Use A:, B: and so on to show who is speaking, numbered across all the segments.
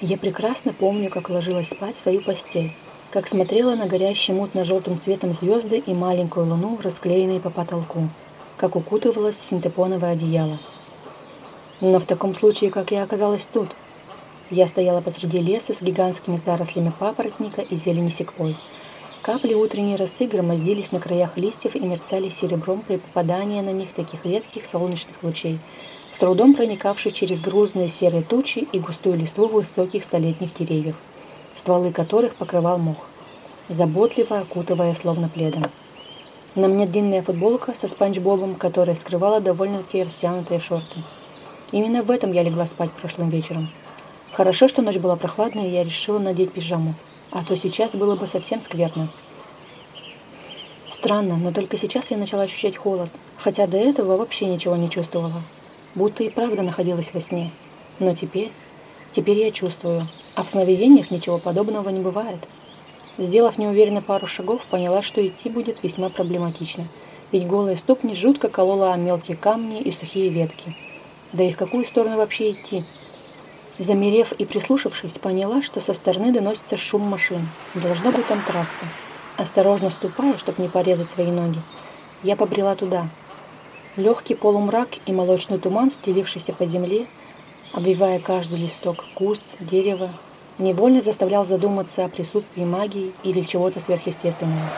A: Я прекрасно помню, как ложилась спать в свою постель, как смотрела на горящие мутно-желтым цветом звезды и маленькую луну, расклеенные по потолку, как укутывалась в синтепоновое одеяло. Но в таком случае, как я оказалась тут, я стояла посреди леса с гигантскими зарослями папоротника и зелени секвой. Капли утренней росы громоздились на краях листьев и мерцали серебром при попадании на них таких редких солнечных лучей – с трудом проникавший через грузные серые тучи и густую листву высоких столетних деревьев, стволы которых покрывал мох, заботливо окутывая словно пледом. На мне длинная футболка со спанч-бобом, которая скрывала довольно-таки растянутые шорты. Именно в этом я легла спать прошлым вечером. Хорошо, что ночь была прохладная, и я решила надеть пижаму, а то сейчас было бы совсем скверно. Странно, но только сейчас я начала ощущать холод, хотя до этого вообще ничего не чувствовала будто и правда находилась во сне. Но теперь, теперь я чувствую, а в сновидениях ничего подобного не бывает. Сделав неуверенно пару шагов, поняла, что идти будет весьма проблематично, ведь голые ступни жутко колола о мелкие камни и сухие ветки. Да и в какую сторону вообще идти? Замерев и прислушавшись, поняла, что со стороны доносится шум машин. Должно быть там трасса. Осторожно ступая, чтобы не порезать свои ноги, я побрела туда, Легкий полумрак и молочный туман, стелившийся по земле, обвивая каждый листок, куст, дерево, невольно заставлял задуматься о присутствии магии или чего-то сверхъестественного.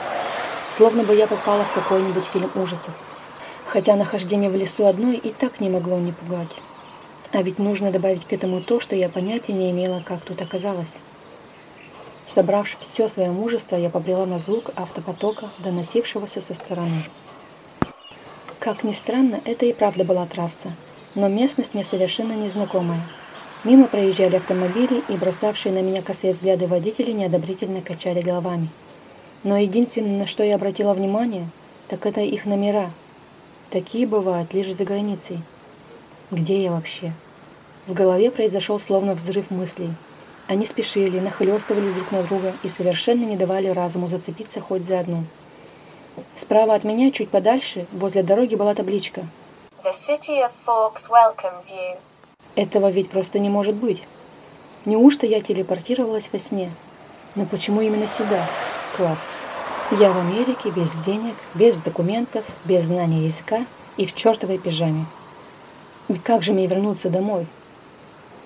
A: Словно бы я попала в какой-нибудь фильм ужасов. Хотя нахождение в лесу одной и так не могло не пугать. А ведь нужно добавить к этому то, что я понятия не имела, как тут оказалось. Собравши все свое мужество, я побрела на звук автопотока, доносившегося со стороны. Как ни странно, это и правда была трасса, но местность мне совершенно незнакомая. Мимо проезжали автомобили, и бросавшие на меня косые взгляды водители неодобрительно качали головами. Но единственное, на что я обратила внимание, так это их номера. Такие бывают лишь за границей. Где я вообще? В голове произошел словно взрыв мыслей. Они спешили, нахлёстывались друг на друга и совершенно не давали разуму зацепиться хоть за одну. Справа от меня, чуть подальше, возле дороги была табличка.
B: The city of Forks welcomes you.
A: Этого ведь просто не может быть. Неужто я телепортировалась во сне? Но почему именно сюда? Класс. Я в Америке без денег, без документов, без знания языка и в чертовой пижаме. И как же мне вернуться домой?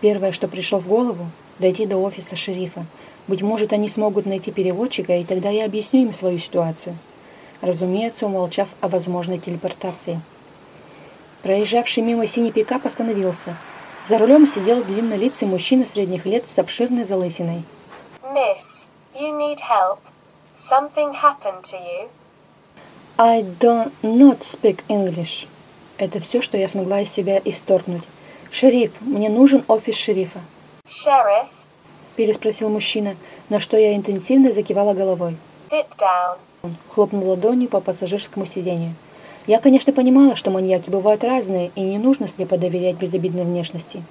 A: Первое, что пришло в голову, дойти до офиса шерифа. Быть может, они смогут найти переводчика, и тогда я объясню им свою ситуацию разумеется, умолчав о возможной телепортации. Проезжавший мимо синий пикап остановился. За рулем сидел длиннолицый мужчина средних лет с обширной залысиной.
B: Miss, you need help. Something happened to you.
A: I do not speak English. Это все, что я смогла из себя исторгнуть. «Шериф, мне нужен офис шерифа».
B: Sheriff,
A: переспросил мужчина, на что я интенсивно закивала головой.
B: sit down.
A: Хлопнул ладонью по пассажирскому сиденью. Я, конечно, понимала, что маньяки бывают разные, и не нужно слепо доверять безобидной внешности.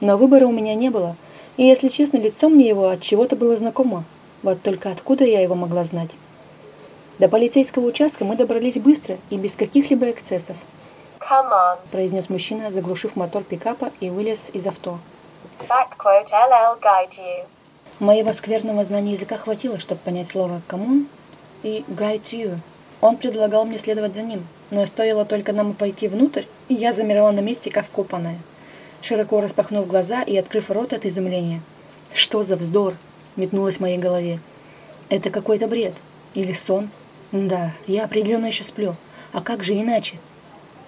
A: Но выбора у меня не было, и, если честно, лицо мне его от чего-то было знакомо. Вот только откуда я его могла знать? До полицейского участка мы добрались быстро и без каких-либо эксцессов,
B: Come on.
A: произнес мужчина, заглушив мотор пикапа и вылез из авто.
B: Backquote LL guide you.
A: Моего скверного знания языка хватило, чтобы понять слово «кому» и «guide you». Он предлагал мне следовать за ним, но стоило только нам пойти внутрь, и я замерла на месте, как вкопанная, широко распахнув глаза и открыв рот от изумления. «Что за вздор?» — метнулось в моей голове. «Это какой-то бред. Или сон? Да, я определенно еще сплю. А как же иначе?»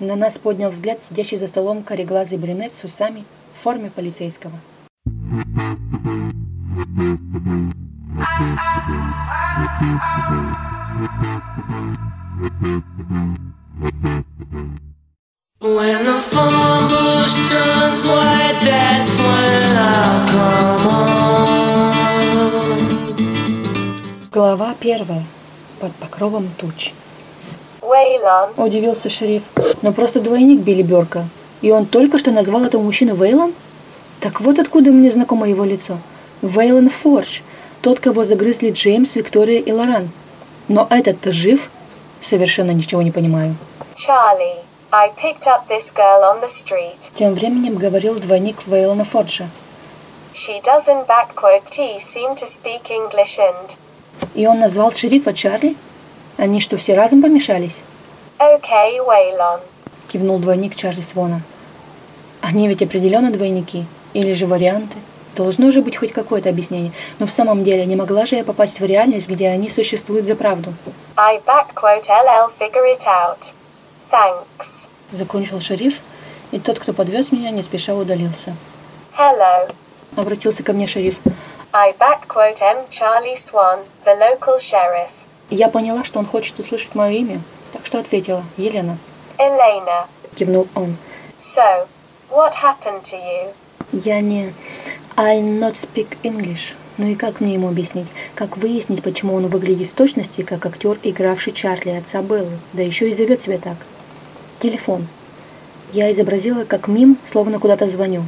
A: На нас поднял взгляд сидящий за столом кореглазый брюнет с усами в форме полицейского.
C: When the phone bush turns white, that's when I'll come home.
A: Глава первая. Под покровом туч.
B: Waylon,
A: Удивился шериф. Но просто двойник Билли Берка. И он только что назвал этого мужчину Вейлон? Так вот откуда мне знакомо его лицо. Вейлон Фордж. Тот, кого загрызли Джеймс, Виктория и Лоран. Но этот-то жив? Совершенно ничего не понимаю.
B: Charlie, I picked up this girl on the street.
A: Тем временем говорил двойник Вейлона Форджа.
B: She doesn't backquote T seem to speak English and...
A: И он назвал шерифа Чарли? Они что, все разом помешались?
B: Okay, Waylon.
A: Кивнул двойник Чарли Свона. Они ведь определенно двойники. Или же варианты. Должно же быть хоть какое-то объяснение. Но в самом деле, не могла же я попасть в реальность, где они существуют за правду.
B: I backquote LL figure it out. Thanks.
A: Закончил шериф, и тот, кто подвез меня, не спеша удалился.
B: Hello.
A: Обратился ко мне шериф.
B: I backquote M. Charlie Swan, the local sheriff.
A: И я поняла, что он хочет услышать мое имя, так что ответила «Елена».
B: Elena.
A: Кивнул он.
B: So, what happened to you?
A: Я не... I not speak English. Ну и как мне ему объяснить? Как выяснить, почему он выглядит в точности, как актер, игравший Чарли, отца Беллы? Да еще и зовет себя так. Телефон. Я изобразила, как мим, словно куда-то звоню.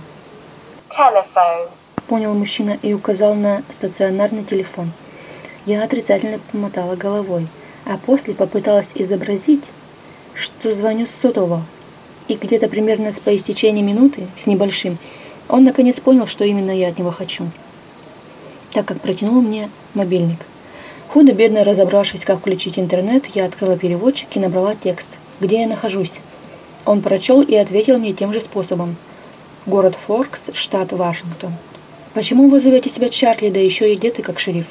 B: Telephone.
A: Понял мужчина и указал на стационарный телефон. Я отрицательно помотала головой, а после попыталась изобразить, что звоню с сотового. И где-то примерно по истечении минуты, с небольшим, он наконец понял, что именно я от него хочу. Так как протянул мне мобильник. Худо-бедно разобравшись, как включить интернет, я открыла переводчик и набрала текст, где я нахожусь. Он прочел и ответил мне тем же способом. Город Форкс, штат Вашингтон. «Почему вы зовете себя Чарли, да еще и одеты как шериф?»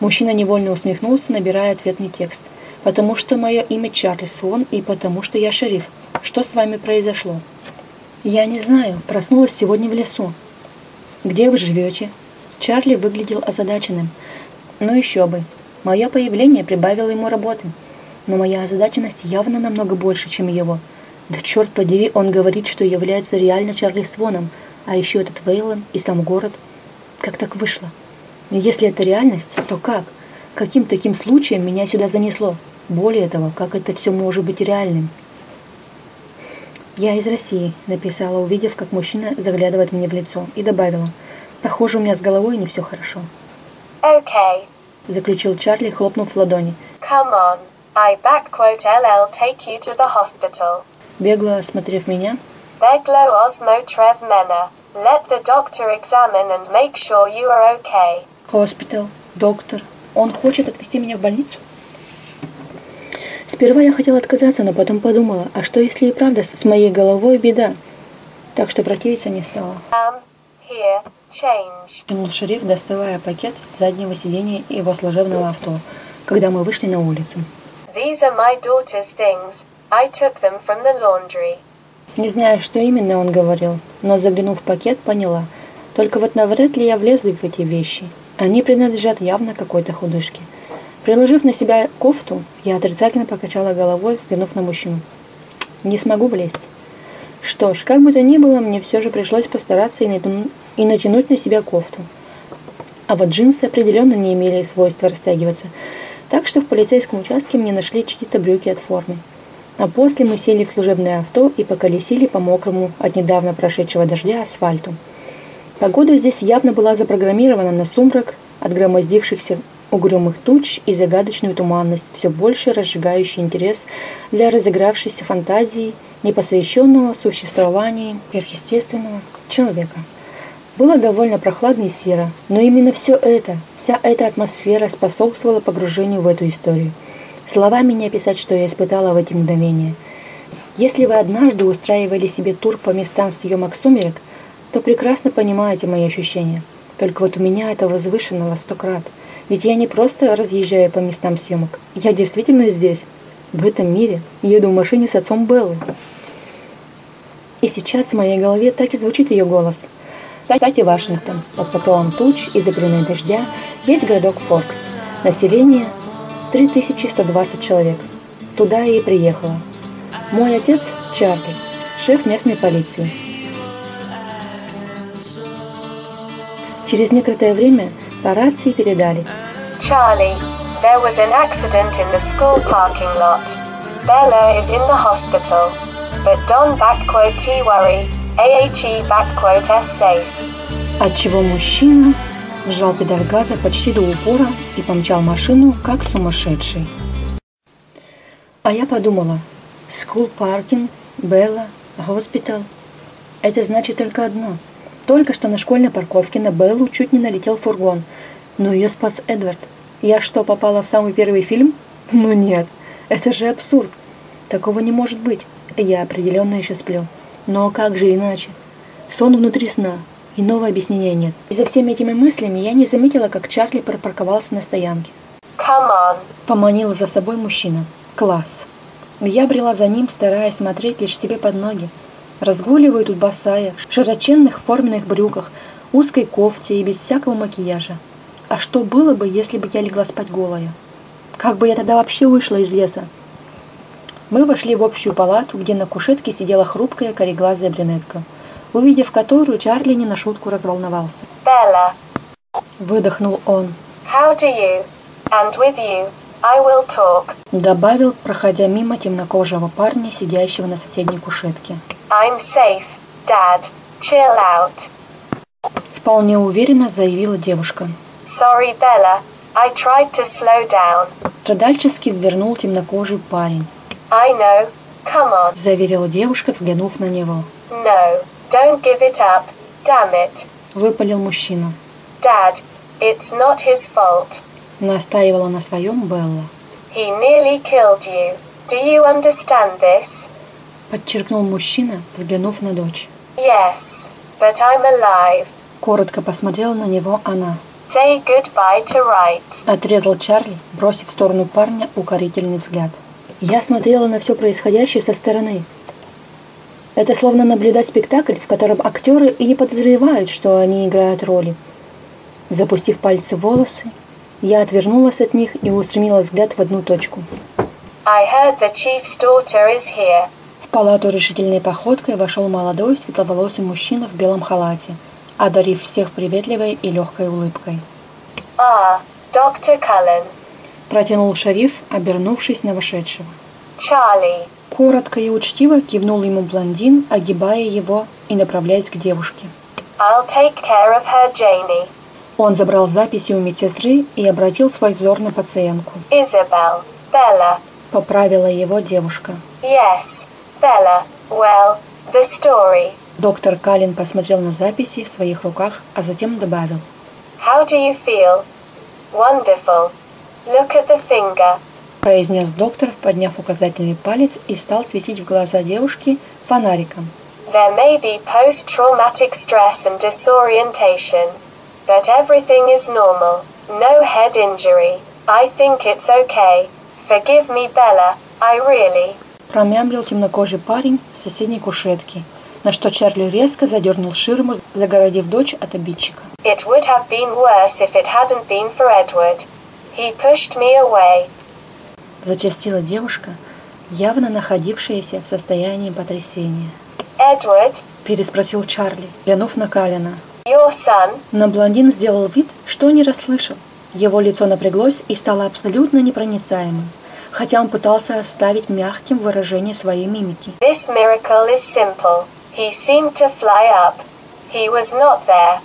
A: Мужчина невольно усмехнулся, набирая ответный текст. «Потому что мое имя Чарли Свон и потому что я шериф. Что с вами произошло?» «Я не знаю. Проснулась сегодня в лесу». «Где вы живете?» Чарли выглядел озадаченным. «Ну еще бы. Мое появление прибавило ему работы. Но моя озадаченность явно намного больше, чем его. Да черт подери, он говорит, что является реально Чарли Своном, а еще этот Вейлон и сам город – как так вышло? Но если это реальность, то как? Каким таким случаем меня сюда занесло? Более того, как это все может быть реальным? «Я из России», — написала, увидев, как мужчина заглядывает мне в лицо, и добавила. «Похоже, у меня с головой не все хорошо».
B: Okay.
A: Заключил Чарли, хлопнув в ладони.
B: Come on. I backquote LL take you to the hospital.
A: Бегло осмотрев меня,
B: osmo trev mena. Let the doctor examine and make sure you are okay.
A: Хоспитал, доктор. Он хочет отвезти меня в больницу? Сперва я хотела отказаться, но потом подумала, а что если и правда с моей головой беда? Так что противиться не стала.
B: Um, here, change.
A: Кинул шериф, доставая пакет с заднего сиденья его служебного авто, когда мы вышли на улицу.
B: These are my daughter's things. I took them from the laundry.
A: Не знаю, что именно он говорил, но заглянув в пакет, поняла. Только вот навряд ли я влезу в эти вещи. Они принадлежат явно какой-то худышке. Приложив на себя кофту, я отрицательно покачала головой, взглянув на мужчину. Не смогу влезть. Что ж, как бы то ни было, мне все же пришлось постараться и, натяну- и натянуть на себя кофту. А вот джинсы определенно не имели свойства растягиваться, так что в полицейском участке мне нашли чьи-то брюки от формы. А после мы сели в служебное авто и поколесили по мокрому от недавно прошедшего дождя асфальту. Погода здесь явно была запрограммирована на сумрак от громоздившихся угрюмых туч и загадочную туманность, все больше разжигающий интерес для разыгравшейся фантазии непосвященного в существовании сверхъестественного человека. Было довольно прохладно и серо, но именно все это, вся эта атмосфера способствовала погружению в эту историю. Словами не описать, что я испытала в эти мгновения. Если вы однажды устраивали себе тур по местам съемок «Сумерек», то прекрасно понимаете мои ощущения. Только вот у меня это возвышено во сто крат. Ведь я не просто разъезжаю по местам съемок. Я действительно здесь, в этом мире, еду в машине с отцом Беллы. И сейчас в моей голове так и звучит ее голос. Кстати, Вашингтон, под покровом туч и за пеленой дождя, есть городок Форкс. Население 3120 человек. Туда я и приехала. Мой отец Чарли, шеф местной полиции. Через некоторое время по рации передали.
B: Charlie, there was an accident in the school parking lot. Bella is in the hospital. But don't backquote T worry. AHE backquote S safe.
A: Отчего мужчина сжал педаль газа почти до упора и помчал машину, как сумасшедший. А я подумала, school parking, Белла, hospital. Это значит только одно. Только что на школьной парковке на Беллу чуть не налетел фургон, но ее спас Эдвард. Я что, попала в самый первый фильм? Ну нет, это же абсурд. Такого не может быть. Я определенно еще сплю. Но как же иначе? Сон внутри сна. Иного объяснения нет. И за всеми этими мыслями я не заметила, как Чарли припарковался на стоянке.
B: Come on.
A: Поманил за собой мужчина. Класс. Я брела за ним, стараясь смотреть лишь себе под ноги. Разгуливаю тут босая, в широченных форменных брюках, узкой кофте и без всякого макияжа. А что было бы, если бы я легла спать голая? Как бы я тогда вообще вышла из леса? Мы вошли в общую палату, где на кушетке сидела хрупкая кореглазая брюнетка, увидев которую Чарли не на шутку разволновался.
B: Bella.
A: Выдохнул он.
B: How do you? And with you, I will talk.
A: Добавил, проходя мимо темнокожего парня, сидящего на соседней кушетке.
B: I'm safe, Dad. Chill out.
A: Вполне уверенно заявила девушка.
B: Sorry, Bella. I tried to slow down.
A: Страдальчески вернул темнокожий парень.
B: I know. Come on.
A: Заверила девушка, взглянув на него.
B: No. Don't give it up. Damn it.
A: Выпалил мужчина.
B: Dad, it's not his fault.
A: Настаивала на своем Белла.
B: He nearly killed you. Do you understand this?
A: Подчеркнул мужчина, взглянув на дочь.
B: Yes. But I'm alive.
A: Коротко посмотрела на него она.
B: Say goodbye to rights.
A: Отрезал Чарли, бросив в сторону парня укорительный взгляд. Я смотрела на все происходящее со стороны. Это словно наблюдать спектакль, в котором актеры и не подозревают, что они играют роли. Запустив пальцы в волосы, я отвернулась от них и устремила взгляд в одну точку.
B: I heard the chief's daughter is here.
A: Палату решительной походкой вошел молодой светловолосый мужчина в белом халате, одарив всех приветливой и легкой улыбкой.
B: Ah, Dr. Cullen.
A: Протянул шериф, обернувшись на вошедшего.
B: Charlie.
A: Коротко и учтиво кивнул ему блондин, огибая его и направляясь к девушке.
B: I'll take care of her, Janie.
A: Он забрал записи у медсестры и обратил свой взор на пациентку.
B: Isabel. Bella.
A: Поправила его девушка.
B: Yes. Bella. Well, the story.
A: Доктор Каллен посмотрел на записи в своих руках, а затем добавил.
B: How do you feel? Wonderful. Look at the finger.
A: Произнес доктор, подняв указательный палец и стал светить в глаза девушки фонариком.
B: There may be post traumatic stress and disorientation. But everything is normal. No head injury. I think it's okay. Forgive me, Bella. I really.
A: Промямлил темнокожий парень в соседней кушетке, на что Чарли резко задернул ширму, загородив дочь от обидчика.
B: It would have been worse if it hadn't been for Edward. He pushed me away.
A: Зачастила девушка, явно находившаяся в состоянии потрясения.
B: Edward,
A: Переспросил Чарли, глянув на Калина.
B: your son?
A: Но блондин сделал вид, что не расслышал. Его лицо напряглось и стало абсолютно непроницаемым, хотя он пытался оставить мягким выражение своей мимики.
B: This miracle is simple. He seemed to fly up. He was not there.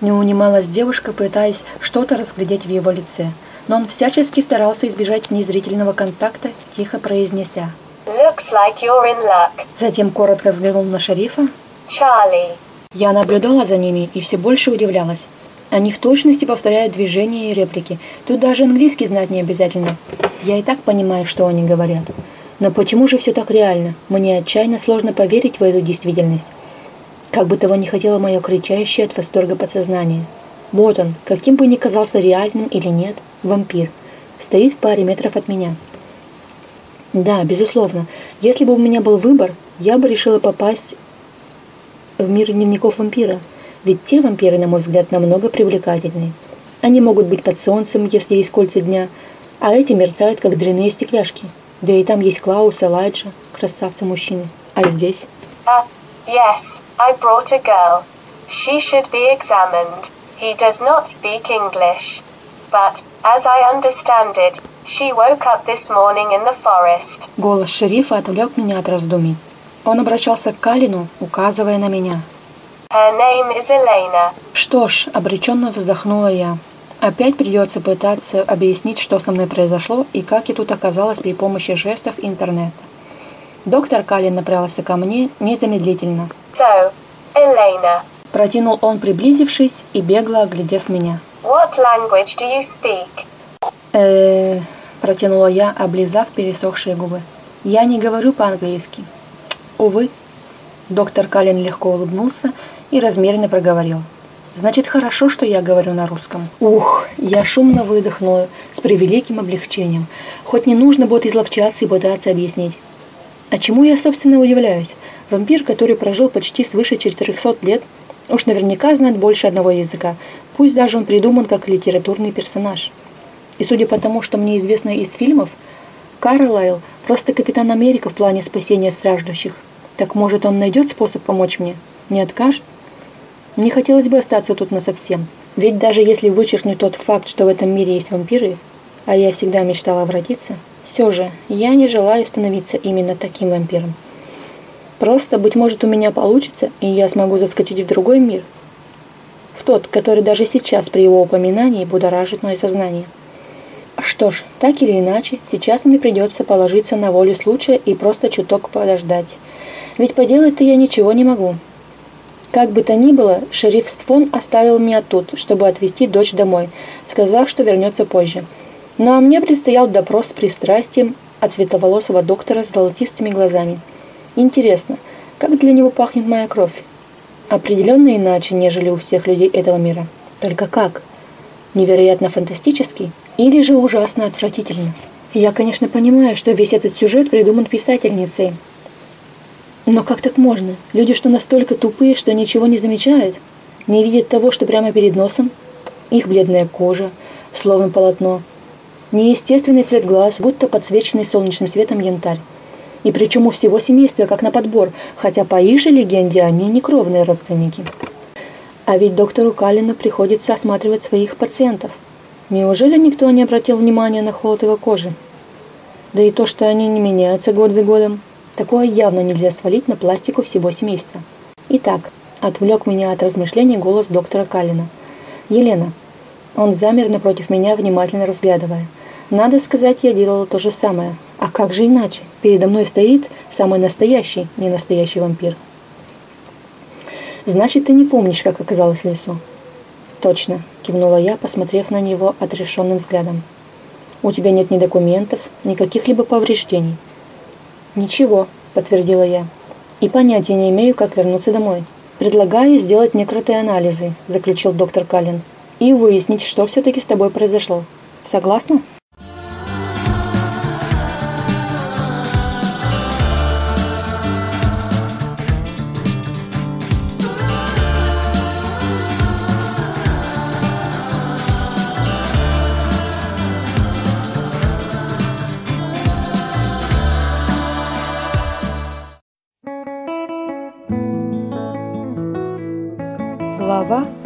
A: Не унималась девушка, пытаясь что-то разглядеть в его лице, но он всячески старался избежать незрительного контакта, тихо произнеся.
B: Looks like you're in luck.
A: Затем коротко взглянул на шерифа.
B: Charlie.
A: Я наблюдала за ними и все больше удивлялась. Они в точности повторяют движения и реплики. Тут даже английский знать не обязательно. Я и так понимаю, что они говорят. Но почему же все так реально? Мне отчаянно сложно поверить в эту действительность. Как бы того ни хотело мое кричащее от восторга подсознание. Вот он, каким бы ни казался реальным или нет, вампир. Стоит в паре метров от меня. Да, безусловно, если бы у меня был выбор, я бы решила попасть в мир дневников вампира. Ведь те вампиры, на мой взгляд, намного привлекательнее. Они могут быть под солнцем, если есть кольца дня, а эти мерцают, как дряные стекляшки. Да и там есть Клаус, Элайджа, красавцы-мужчины. А здесь?
B: Uh, yes, I brought a girl. She should be examined. He does not speak English. But, as I understand it, she woke up this morning in the forest.
A: Голос шерифа отвлек меня от раздумий. Он обращался к Калину, указывая на меня.
B: Her name is Elena.
A: Что ж, обреченно вздохнула я. Опять придется пытаться объяснить, что со мной произошло и как я тут оказалась при помощи жестов интернета. Доктор Калин направился ко мне незамедлительно.
B: So, Elena,
A: Протянул он, приблизившись и бегло оглядев меня.
B: what language do you speak?
A: э протянула я, облизав пересохшие губы. «Я не говорю по-английски». «Увы». Доктор Калин легко улыбнулся и размеренно проговорил. «Значит, хорошо, что я говорю на русском». Ух, я шумно выдохнула с превеликим облегчением. Хоть не нужно будет изловчаться и пытаться объяснить. А чему я, собственно, удивляюсь? Вампир, который прожил почти свыше 400 лет, уж наверняка знает больше одного языка, пусть даже он придуман как литературный персонаж. И судя по тому, что мне известно из фильмов, Карлайл просто капитан Америка в плане спасения страждущих. Так может он найдет способ помочь мне? Не откажет? Не хотелось бы остаться тут насовсем. Ведь даже если вычеркнуть тот факт, что в этом мире есть вампиры, а я всегда мечтала обратиться, все же я не желаю становиться именно таким вампиром. Просто, быть может, у меня получится, и я смогу заскочить в другой мир. В тот, который даже сейчас при его упоминании будоражит мое сознание. Что ж, так или иначе, сейчас мне придется положиться на волю случая и просто чуток подождать. Ведь поделать-то я ничего не могу. Как бы то ни было, шериф Сфон оставил меня тут, чтобы отвезти дочь домой, сказав, что вернется позже. Ну а мне предстоял допрос с пристрастием от светловолосого доктора с золотистыми глазами. Интересно, как для него пахнет моя кровь? Определенно иначе, нежели у всех людей этого мира. Только как? Невероятно фантастический или же ужасно отвратительно? Я, конечно, понимаю, что весь этот сюжет придуман писательницей. Но как так можно? Люди что настолько тупые, что ничего не замечают? Не видят того, что прямо перед носом? Их бледная кожа, словно полотно. Неестественный цвет глаз, будто подсвеченный солнечным светом янтарь. И причем у всего семейства, как на подбор, хотя по их же легенде они не кровные родственники. А ведь доктору Калину приходится осматривать своих пациентов. Неужели никто не обратил внимания на холод его кожи? Да и то, что они не меняются год за годом, такое явно нельзя свалить на пластику всего семейства. Итак, отвлек меня от размышлений голос доктора Калина. «Елена». Он замер напротив меня, внимательно разглядывая. Надо сказать, я делала то же самое. А как же иначе? Передо мной стоит самый настоящий, не настоящий вампир. Значит, ты не помнишь, как оказалось в лесу? Точно, кивнула я, посмотрев на него отрешенным взглядом. У тебя нет ни документов, ни каких-либо повреждений. Ничего, подтвердила я. И понятия не имею, как вернуться домой. Предлагаю сделать некротые анализы, заключил доктор Каллен, и выяснить, что все-таки с тобой произошло. Согласна?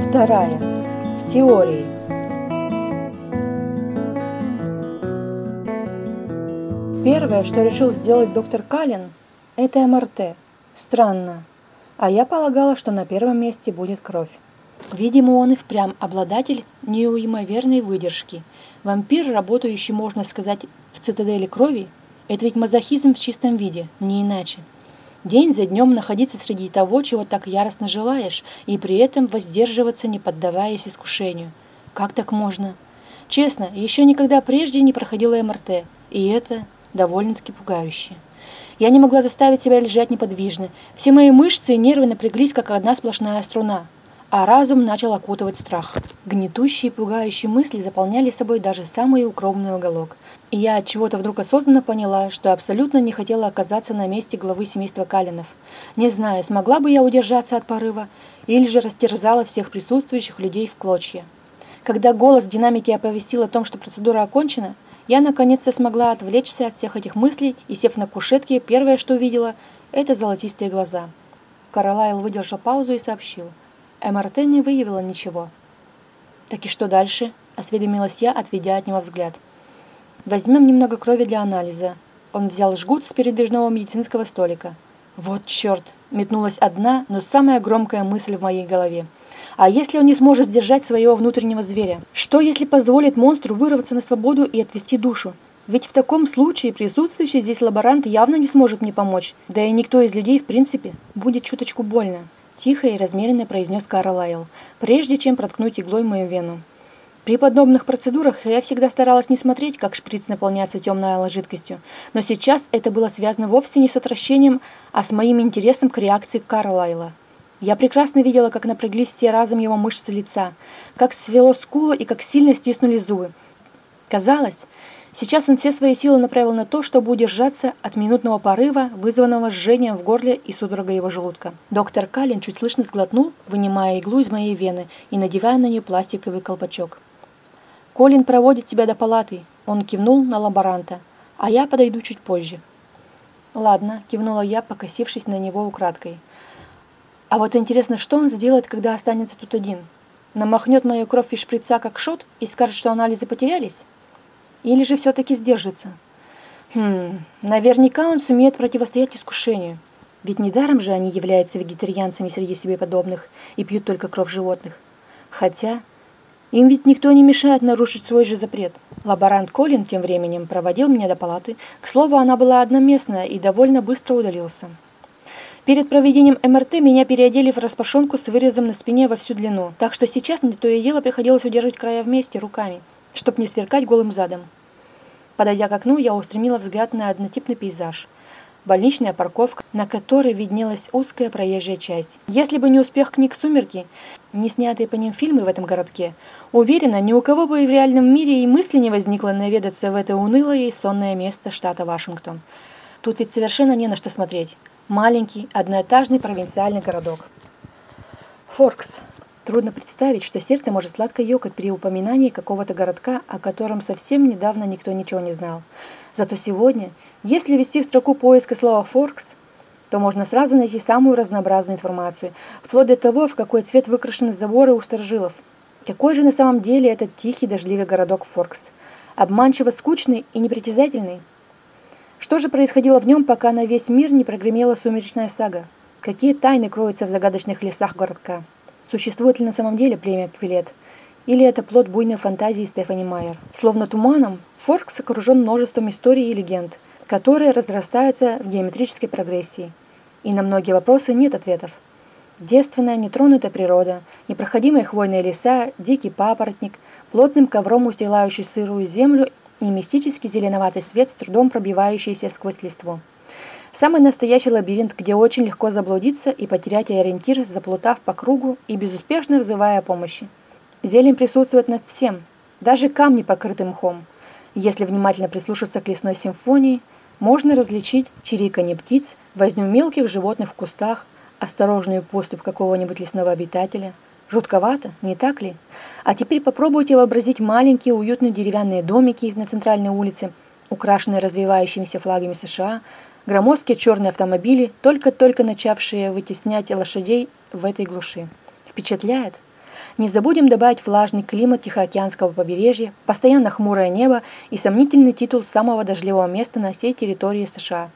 A: Вторая. В теории. Первое, что решил сделать доктор Каллен, это МРТ. Странно. А я полагала, что на первом месте будет кровь. Видимо, он и впрямь обладатель неуимоверной выдержки. Вампир, работающий, можно сказать, в цитадели крови, это ведь мазохизм в чистом виде, не иначе. День за днем находиться среди того, чего так яростно желаешь, и при этом воздерживаться, не поддаваясь искушению. Как так можно? Честно, еще никогда прежде не проходила МРТ, и это довольно-таки пугающе. Я не могла заставить себя лежать неподвижно. Все мои мышцы и нервы напряглись, как одна сплошная струна. А разум начал окутывать страх. Гнетущие и пугающие мысли заполняли собой даже самый укромный уголок. И я от чего-то вдруг осознанно поняла, что абсолютно не хотела оказаться на месте главы семейства Калинов. Не знаю, смогла бы я удержаться от порыва, или же растерзала всех присутствующих людей в клочья. Когда голос динамики оповестил о том, что процедура окончена, я наконец-то смогла отвлечься от всех этих мыслей и, сев на кушетке, первое, что увидела, это золотистые глаза. Каролайл выдержал паузу и сообщил. МРТ не выявила ничего. «Так и что дальше?» – осведомилась я, отведя от него взгляд. Возьмем немного крови для анализа. Он взял жгут с передвижного медицинского столика. Вот черт! Метнулась одна, но самая громкая мысль в моей голове. А если он не сможет сдержать своего внутреннего зверя? Что, если позволит монстру вырваться на свободу и отвести душу? Ведь в таком случае присутствующий здесь лаборант явно не сможет мне помочь, да и никто из людей, в принципе, будет чуточку больно. Тихо и размеренно произнес Карлайл, прежде чем проткнуть иглой мою вену. При подобных процедурах я всегда старалась не смотреть, как шприц наполняется темной алой жидкостью, но сейчас это было связано вовсе не с отвращением, а с моим интересом к реакции Карлайла. Я прекрасно видела, как напряглись все разом его мышцы лица, как свело скулы и как сильно стиснули зубы. Казалось, сейчас он все свои силы направил на то, чтобы удержаться от минутного порыва, вызванного жжением в горле и судорогой его желудка. Доктор Каллин чуть слышно сглотнул, вынимая иглу из моей вены и надевая на нее пластиковый колпачок. «Колин проводит тебя до палаты», — он кивнул на лаборанта, «а я подойду чуть позже». «Ладно», — кивнула я, покосившись на него украдкой. «А вот интересно, что он сделает, когда останется тут один? Намахнет мою кровь из шприца как шот и скажет, что анализы потерялись? Или же все-таки сдержится?» Хм, наверняка он сумеет противостоять искушению. Ведь недаром же они являются вегетарианцами среди себе подобных и пьют только кровь животных. Хотя им ведь никто не мешает нарушить свой же запрет. Лаборант Колин тем временем проводил меня до палаты. К слову, она была одноместная и довольно быстро удалился. Перед проведением МРТ меня переодели в распашонку с вырезом на спине во всю длину, так что сейчас мне то и дело приходилось удерживать края вместе руками, чтобы не сверкать голым задом. Подойдя к окну, я устремила взгляд на однотипный пейзаж – больничная парковка, на которой виднелась узкая проезжая часть. Если бы не успех книг «Сумерки», не снятые по ним фильмы в этом городке, уверена, ни у кого бы в реальном мире и мысли не возникло наведаться в это унылое и сонное место штата Вашингтон. Тут ведь совершенно не на что смотреть. Маленький, одноэтажный провинциальный городок. Форкс. Трудно представить, что сердце может сладко ёкать при упоминании какого-то городка, о котором совсем недавно никто ничего не знал. Зато сегодня если ввести в строку поиска слова «форкс», то можно сразу найти самую разнообразную информацию, вплоть до того, в какой цвет выкрашены заборы у старожилов. Какой же на самом деле этот тихий дождливый городок Форкс? Обманчиво скучный и непритязательный? Что же происходило в нем, пока на весь мир не прогремела сумеречная сага? Какие тайны кроются в загадочных лесах городка? Существует ли на самом деле племя Квилет? Или это плод буйной фантазии Стефани Майер? Словно туманом, Форкс окружен множеством историй и легенд – которые разрастаются в геометрической прогрессии. И на многие вопросы нет ответов. Девственная, нетронутая природа, непроходимые хвойные леса, дикий папоротник, плотным ковром устилающий сырую землю и мистический зеленоватый свет с трудом пробивающийся сквозь листву. Самый настоящий лабиринт, где очень легко заблудиться и потерять ориентир, заплутав по кругу и безуспешно взывая о помощи. Зелень присутствует над всем, даже камни покрыты мхом. Если внимательно прислушаться к лесной симфонии – можно различить чириканье птиц, возню мелких животных в кустах, осторожную поступь какого-нибудь лесного обитателя. Жутковато, не так ли? А теперь попробуйте вообразить маленькие уютные деревянные домики на центральной улице, украшенные развивающимися флагами США, громоздкие черные автомобили, только-только начавшие вытеснять лошадей в этой глуши. Впечатляет? Не забудем добавить влажный климат Тихоокеанского побережья, постоянно хмурое небо и сомнительный титул самого дождливого места на всей территории США.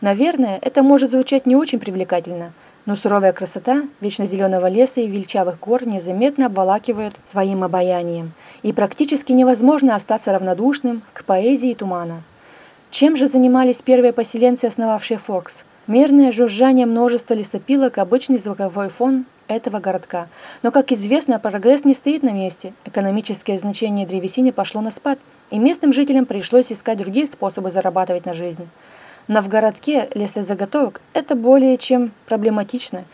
A: Наверное, это может звучать не очень привлекательно, но суровая красота вечно зеленого леса и величавых гор незаметно обволакивает своим обаянием, и практически невозможно остаться равнодушным к поэзии тумана. Чем же занимались первые поселенцы, основавшие Форкс? Мерное жужжание множества лесопилок, обычный звуковой фон этого городка. Но, как известно, прогресс не стоит на месте. Экономическое значение древесины пошло на спад, и местным жителям пришлось искать другие способы зарабатывать на жизнь. Но в городке лесозаготовок это более чем проблематично,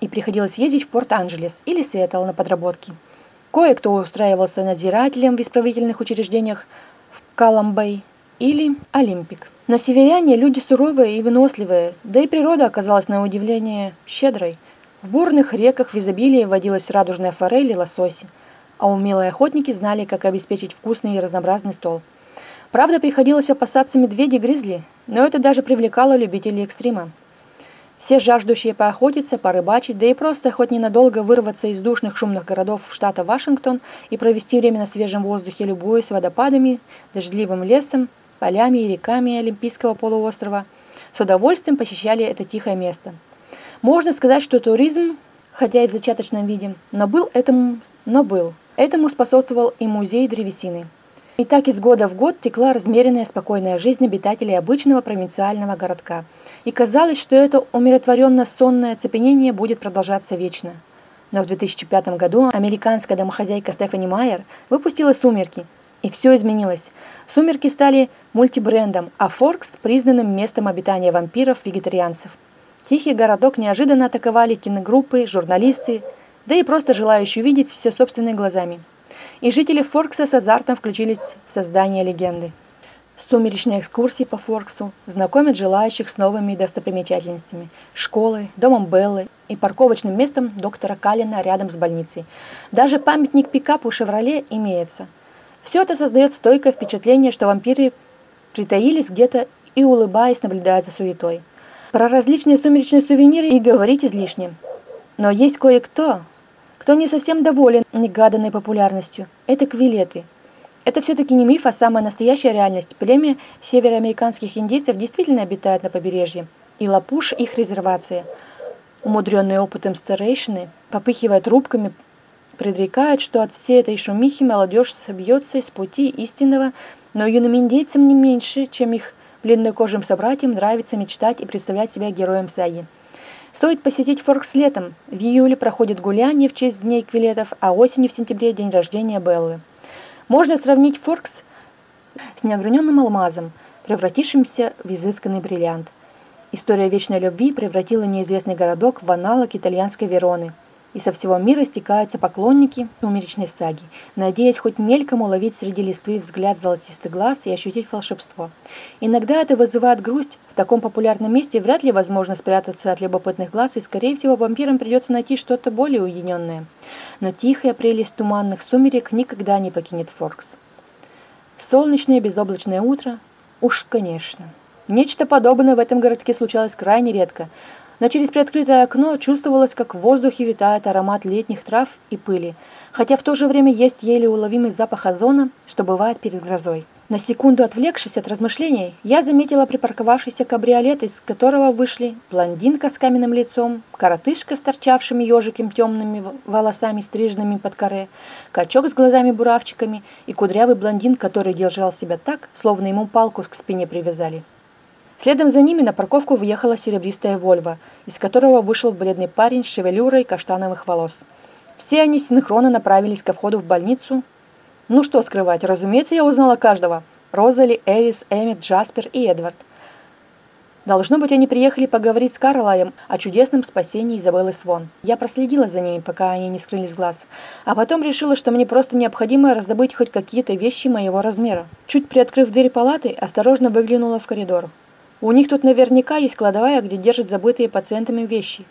A: и приходилось ездить в Порт-Анджелес или Сиэтл на подработки. Кое-кто устраивался надзирателем в исправительных учреждениях в Каламбей или Олимпик. Но северяне – люди суровые и выносливые, да и природа оказалась на удивление щедрой – в бурных реках в изобилии водилась радужная форель и лососи, а умелые охотники знали, как обеспечить вкусный и разнообразный стол. Правда, приходилось опасаться медведей-гризли, но это даже привлекало любителей экстрима. Все жаждущие поохотиться, порыбачить, да и просто хоть ненадолго вырваться из душных шумных городов штата Вашингтон и провести время на свежем воздухе, любуясь водопадами, дождливым лесом, полями и реками Олимпийского полуострова, с удовольствием посещали это тихое место – можно сказать, что туризм хотя и в зачаточном виде, но был этому, но был. Этому способствовал и музей древесины. И так из года в год текла размеренная спокойная жизнь обитателей обычного провинциального городка. И казалось, что это умиротворенно-сонное оцепенение будет продолжаться вечно. Но в 2005 году американская домохозяйка Стефани Майер выпустила «Сумерки», и все изменилось. «Сумерки» стали мультибрендом, а «Форкс» – признанным местом обитания вампиров-вегетарианцев. Тихий городок неожиданно атаковали киногруппы, журналисты, да и просто желающие увидеть все собственными глазами – и жители Форкса с азартом включились в создание легенды. Сумеречные экскурсии по Форксу знакомят желающих с новыми достопримечательностями, школой, домом Беллы и парковочным местом доктора Каллина рядом с больницей. Даже памятник пикапу «Шевроле» имеется. Все это создает стойкое впечатление, что вампиры притаились где-то и, улыбаясь, наблюдают за суетой. Про различные сумеречные сувениры и говорить излишне. Но есть кое-кто, кто не совсем доволен негаданной популярностью, это квилеты. Это все-таки не миф, а самая настоящая реальность. Племя североамериканских индейцев действительно обитает на побережье, и Лапуш – их резервация. Умудренные опытом старейшины, попыхивая трубками, предрекают, что от всей этой шумихи молодежь собьется с пути истинного, но юным индейцам не меньше, чем их бледнокожим собратьям, нравится мечтать и представлять себя героем саги. Стоит посетить Форкс летом. В июле проходит гуляние в честь Дней Квилетов, а осенью в сентябре день рождения Беллы. Можно сравнить Форкс с неограненным алмазом, превратившимся в изысканный бриллиант. История вечной любви превратила неизвестный городок в аналог итальянской Вероны – и со всего мира стекаются поклонники сумеречной саги, надеясь хоть мельком уловить среди листвы взгляд золотистых глаз и ощутить волшебство. Иногда это вызывает грусть. В таком популярном месте вряд ли возможно спрятаться от любопытных глаз, и, скорее всего, вампирам придется найти что-то более уединенное. Но тихая прелесть туманных сумерек никогда не покинет Форкс. Солнечное безоблачное утро? Уж, конечно. Нечто подобное в этом городке случалось крайне редко – но через приоткрытое окно чувствовалось, как в воздухе витает аромат летних трав и пыли, хотя в то же время есть еле уловимый запах озона, что бывает перед грозой. На секунду отвлекшись от размышлений, я заметила припарковавшийся кабриолет, из которого вышли блондинка с каменным лицом, коротышка с торчавшими ежиком темными волосами, стриженными под коре, качок с глазами-буравчиками и кудрявый блондин, который держал себя так, словно ему палку к спине привязали. Следом за ними на парковку въехала серебристая «Вольво», из которого вышел бледный парень с шевелюрой каштановых волос. Все они синхронно направились ко входу в больницу. Ну что скрывать, разумеется, я узнала каждого. Розали, Элис, Эммет, Джаспер и Эдвард. Должно быть, они приехали поговорить с Карлаем о чудесном спасении Изабеллы Свон. Я проследила за ними, пока они не скрылись глаз. А потом решила, что мне просто необходимо раздобыть хоть какие-то вещи моего размера. Чуть приоткрыв дверь палаты, осторожно выглянула в коридор. У них тут наверняка есть кладовая, где держат забытые пациентами вещи.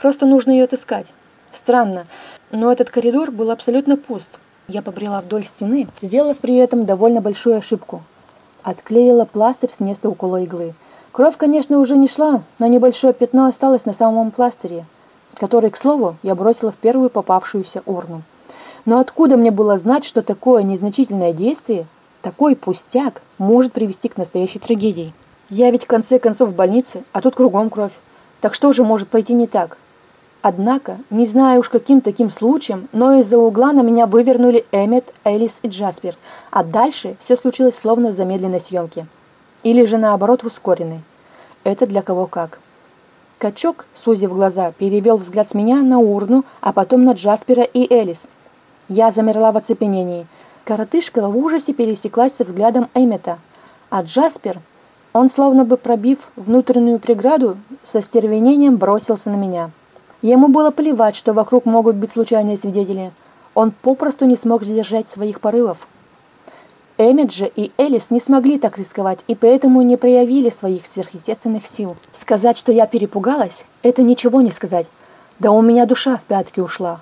A: Просто нужно ее отыскать. Странно, но этот коридор был абсолютно пуст. Я побрела вдоль стены, сделав при этом довольно большую ошибку. Отклеила пластырь с места укола иглы. Кровь, конечно, уже не шла, но небольшое пятно осталось на самом пластыре, который, к слову, я бросила в первую попавшуюся урну. Но откуда мне было знать, что такое незначительное действие, такой пустяк, может привести к настоящей трагедии? Я ведь в конце концов в больнице, а тут кругом кровь. Так что же может пойти не так? Однако, не знаю уж каким таким случаем, но из-за угла на меня вывернули Эммет, Элис и Джаспер, а дальше все случилось словно в замедленной съемке. Или же наоборот в ускоренной. Это для кого как. Качок, сузив глаза, перевел взгляд с меня на урну, а потом на Джаспера и Элис. Я замерла в оцепенении. Коротышка в ужасе пересеклась со взглядом Эммета, а Джаспер он, словно бы пробив внутреннюю преграду, со стервенением бросился на меня. Ему было плевать, что вокруг могут быть случайные свидетели. Он попросту не смог сдержать своих порывов. Эммет и Элис не смогли так рисковать и поэтому не проявили своих сверхъестественных сил. Сказать, что я перепугалась, это ничего не сказать. Да у меня душа в пятки ушла.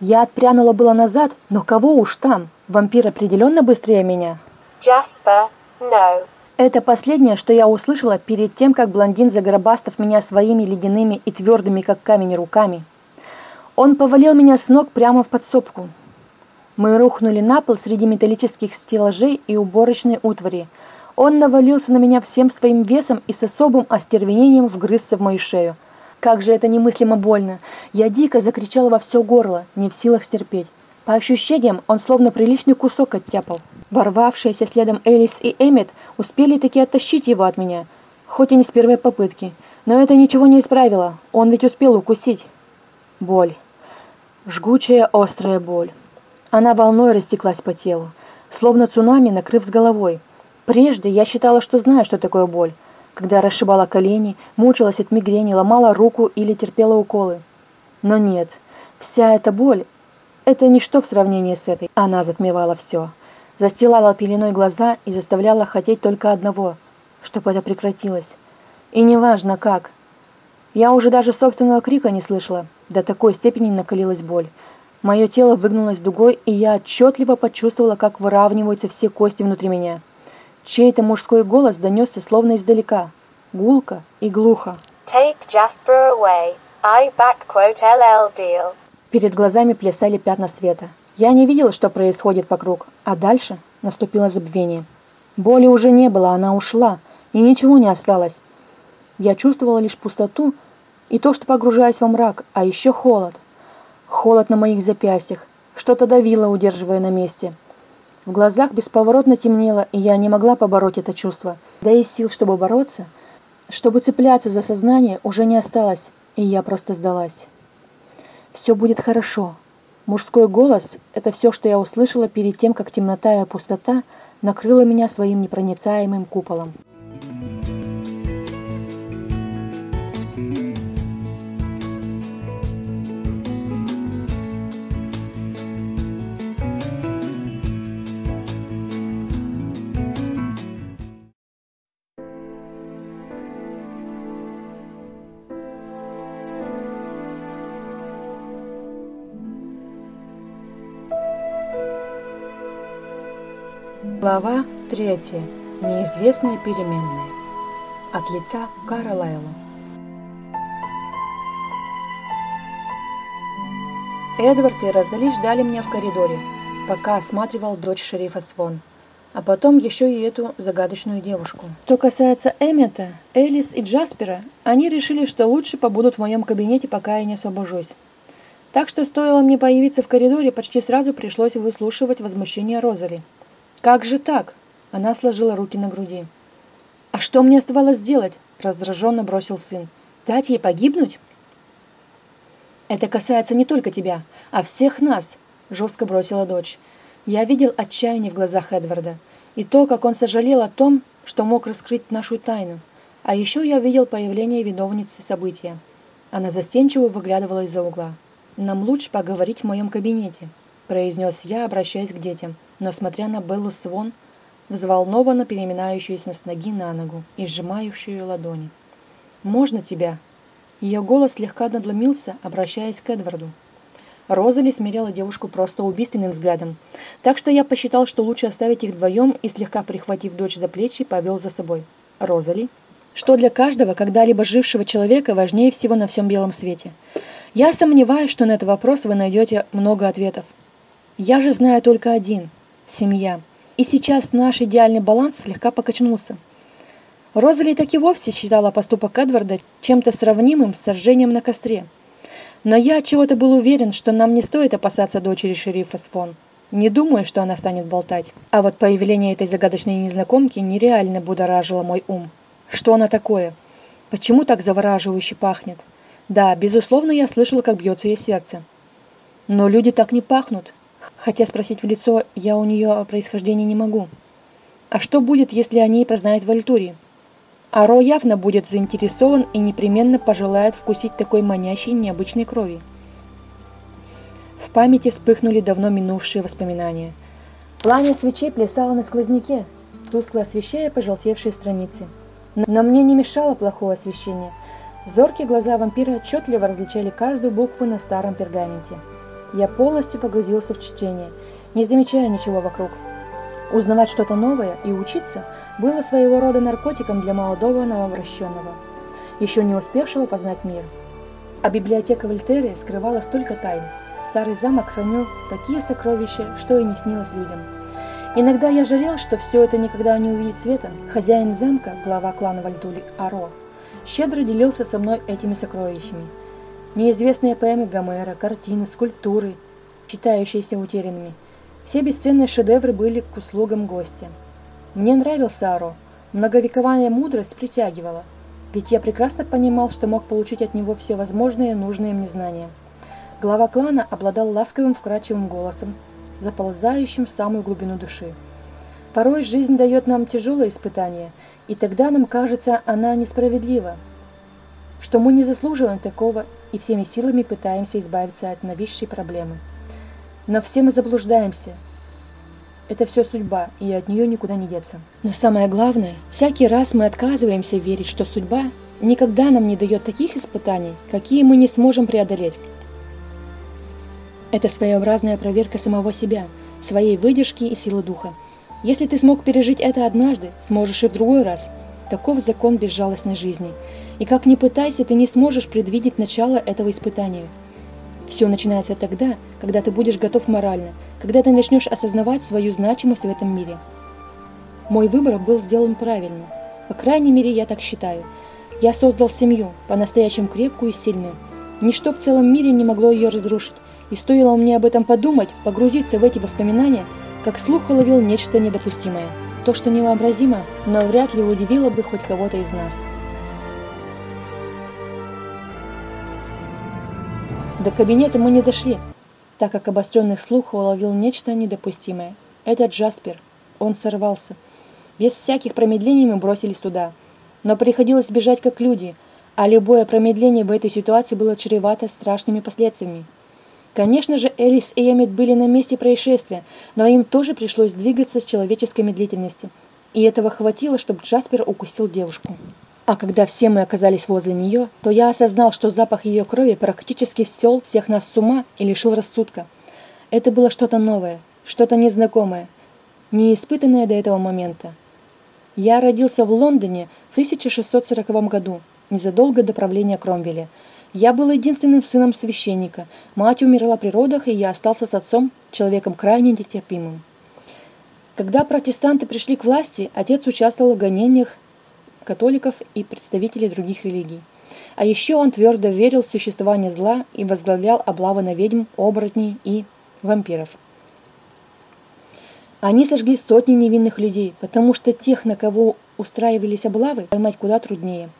A: Я отпрянула было назад, но кого уж там? Вампир определенно быстрее меня.
B: Jasper, no.
A: Это последнее, что я услышала перед тем, как блондин загробастав меня своими ледяными и твердыми, как камень, руками. Он повалил меня с ног прямо в подсобку. Мы рухнули на пол среди металлических стеллажей и уборочной утвари. Он навалился на меня всем своим весом и с особым остервенением вгрызся в мою шею. Как же это немыслимо больно! Я дико закричала во все горло, не в силах стерпеть. По ощущениям, он словно приличный кусок оттяпал. Ворвавшиеся следом Элис и Эммет успели таки оттащить его от меня, хоть и не с первой попытки. Но это ничего не исправило, он ведь успел укусить. Боль. Жгучая острая боль. Она волной растеклась по телу, словно цунами накрыв с головой. Прежде я считала, что знаю, что такое боль, когда расшибала колени, мучилась от мигрени, ломала руку или терпела уколы. Но нет, вся эта боль – это ничто в сравнении с этой. Она затмевала все, застилала пеленой глаза и заставляла хотеть только одного – чтобы это прекратилось. И неважно как. Я уже даже собственного крика не слышала, до такой степени накалилась боль. Мое тело выгнулось дугой, и я отчетливо почувствовала, как выравниваются все кости внутри меня. Чей-то мужской голос донесся словно издалека, гулко и глухо.
B: Take Jasper away. I backquote LL deal.
A: Перед глазами плясали пятна света. Я не видела, что происходит вокруг, а дальше наступило забвение. Боли уже не было, она ушла, и ничего не осталось. Я чувствовала лишь пустоту и то, что погружаюсь во мрак, а еще холод. Холод на моих запястьях, что-то давило, удерживая на месте. В глазах бесповоротно темнело, и я не могла побороть это чувство. Да и сил, чтобы бороться, чтобы цепляться за сознание, уже не осталось, и я просто сдалась. «Все будет хорошо». Мужской голос – это все, что я услышала перед тем, как темнота и пустота накрыла меня своим непроницаемым куполом. Глава 3. Неизвестные переменные. От лица Кара Лайла. Эдвард и Розали ждали меня в коридоре, пока осматривал дочь шерифа Свон, а потом еще и эту загадочную девушку. Что касается Эммета, Элис и Джаспера, они решили, что лучше побудут в моем кабинете, пока я не освобожусь. Так что стоило мне появиться в коридоре, почти сразу пришлось выслушивать возмущение Розали. «Как же так?» Она сложила руки на груди. «А что мне оставалось делать?» раздраженно бросил сын. «Дать ей погибнуть?» «Это касается не только тебя, а всех нас», жестко бросила дочь. Я видел отчаяние в глазах Эдварда и то, как он сожалел о том, что мог раскрыть нашу тайну. А еще я видел появление виновницы события. Она застенчиво выглядывала из-за угла. «Нам лучше поговорить в моем кабинете», произнес я, обращаясь к детям но, смотря на Беллу Свон, взволнованно переминающуюся с ноги на ногу и сжимающую ладони. «Можно тебя?» Ее голос слегка надломился, обращаясь к Эдварду. Розали смиряла девушку просто убийственным взглядом, так что я посчитал, что лучше оставить их вдвоем и, слегка прихватив дочь за плечи, повел за собой. «Розали?» Что для каждого, когда-либо жившего человека, важнее всего на всем белом свете? Я сомневаюсь, что на этот вопрос вы найдете много ответов. Я же знаю только один – семья. И сейчас наш идеальный баланс слегка покачнулся. Розали так и вовсе считала поступок Эдварда чем-то сравнимым с сожжением на костре. Но я чего-то был уверен, что нам не стоит опасаться дочери шерифа Сфон. Не думаю, что она станет болтать. А вот появление этой загадочной незнакомки нереально будоражило мой ум. Что она такое? Почему так завораживающе пахнет? Да, безусловно, я слышала, как бьется ее сердце. Но люди так не пахнут хотя спросить в лицо я у нее о происхождении не могу. А что будет, если о ней прознает Вальтурий? Аро явно будет заинтересован и непременно пожелает вкусить такой манящей необычной крови. В памяти вспыхнули давно минувшие воспоминания. Пламя свечей плясало на сквозняке, тускло освещая пожелтевшие страницы. Но мне не мешало плохое освещение. Зоркие глаза вампира отчетливо различали каждую букву на старом пергаменте. Я полностью погрузился в чтение, не замечая ничего вокруг. Узнавать что-то новое и учиться было своего рода наркотиком для молодого новообращенного, еще не успевшего познать мир. А библиотека Вольтеры скрывала столько тайн. Старый замок хранил такие сокровища, что и не снилось людям. Иногда я жалел, что все это никогда не увидит света. Хозяин замка, глава клана Вальдули Аро, щедро делился со мной этими сокровищами. Неизвестные поэмы Гомера, картины, скульптуры, считающиеся утерянными. Все бесценные шедевры были к услугам гостя. Мне нравился Аро, многовековая мудрость притягивала, ведь я прекрасно понимал, что мог получить от него все возможные нужные мне знания. Глава клана обладал ласковым вкрадчивым голосом, заползающим в самую глубину души. Порой жизнь дает нам тяжелые испытания, и тогда нам кажется она несправедлива, что мы не заслуживаем такого и всеми силами пытаемся избавиться от нависшей проблемы. Но все мы заблуждаемся. Это все судьба, и от нее никуда не деться. Но самое главное, всякий раз мы отказываемся верить, что судьба никогда нам не дает таких испытаний, какие мы не сможем преодолеть. Это своеобразная проверка самого себя, своей выдержки и силы духа. Если ты смог пережить это однажды, сможешь и в другой раз. Таков закон безжалостной жизни. И как ни пытайся, ты не сможешь предвидеть начало этого испытания. Все начинается тогда, когда ты будешь готов морально, когда ты начнешь осознавать свою значимость в этом мире. Мой выбор был сделан правильно. По крайней мере, я так считаю. Я создал семью, по-настоящему крепкую и сильную. Ничто в целом мире не могло ее разрушить. И стоило мне об этом подумать, погрузиться в эти воспоминания, как слух уловил нечто недопустимое. То, что невообразимо, но вряд ли удивило бы хоть кого-то из нас. До кабинета мы не дошли, так как обостренный слух уловил нечто недопустимое. Это Джаспер. Он сорвался. Без всяких промедлений мы бросились туда. Но приходилось бежать как люди, а любое промедление в этой ситуации было чревато страшными последствиями. Конечно же, Элис и Эммет были на месте происшествия, но им тоже пришлось двигаться с человеческой медлительностью. И этого хватило, чтобы Джаспер укусил девушку. А когда все мы оказались возле нее, то я осознал, что запах ее крови практически свел всех нас с ума и лишил рассудка. Это было что-то новое, что-то незнакомое, не испытанное до этого момента. Я родился в Лондоне в 1640 году, незадолго до правления Кромвеля – я был единственным сыном священника. Мать умерла при родах, и я остался с отцом, человеком крайне нетерпимым. Когда протестанты пришли к власти, отец участвовал в гонениях католиков и представителей других религий. А еще он твердо верил в существование зла и возглавлял облавы на ведьм, оборотней и вампиров. Они сожгли сотни невинных людей, потому что тех, на кого устраивались облавы, поймать куда труднее –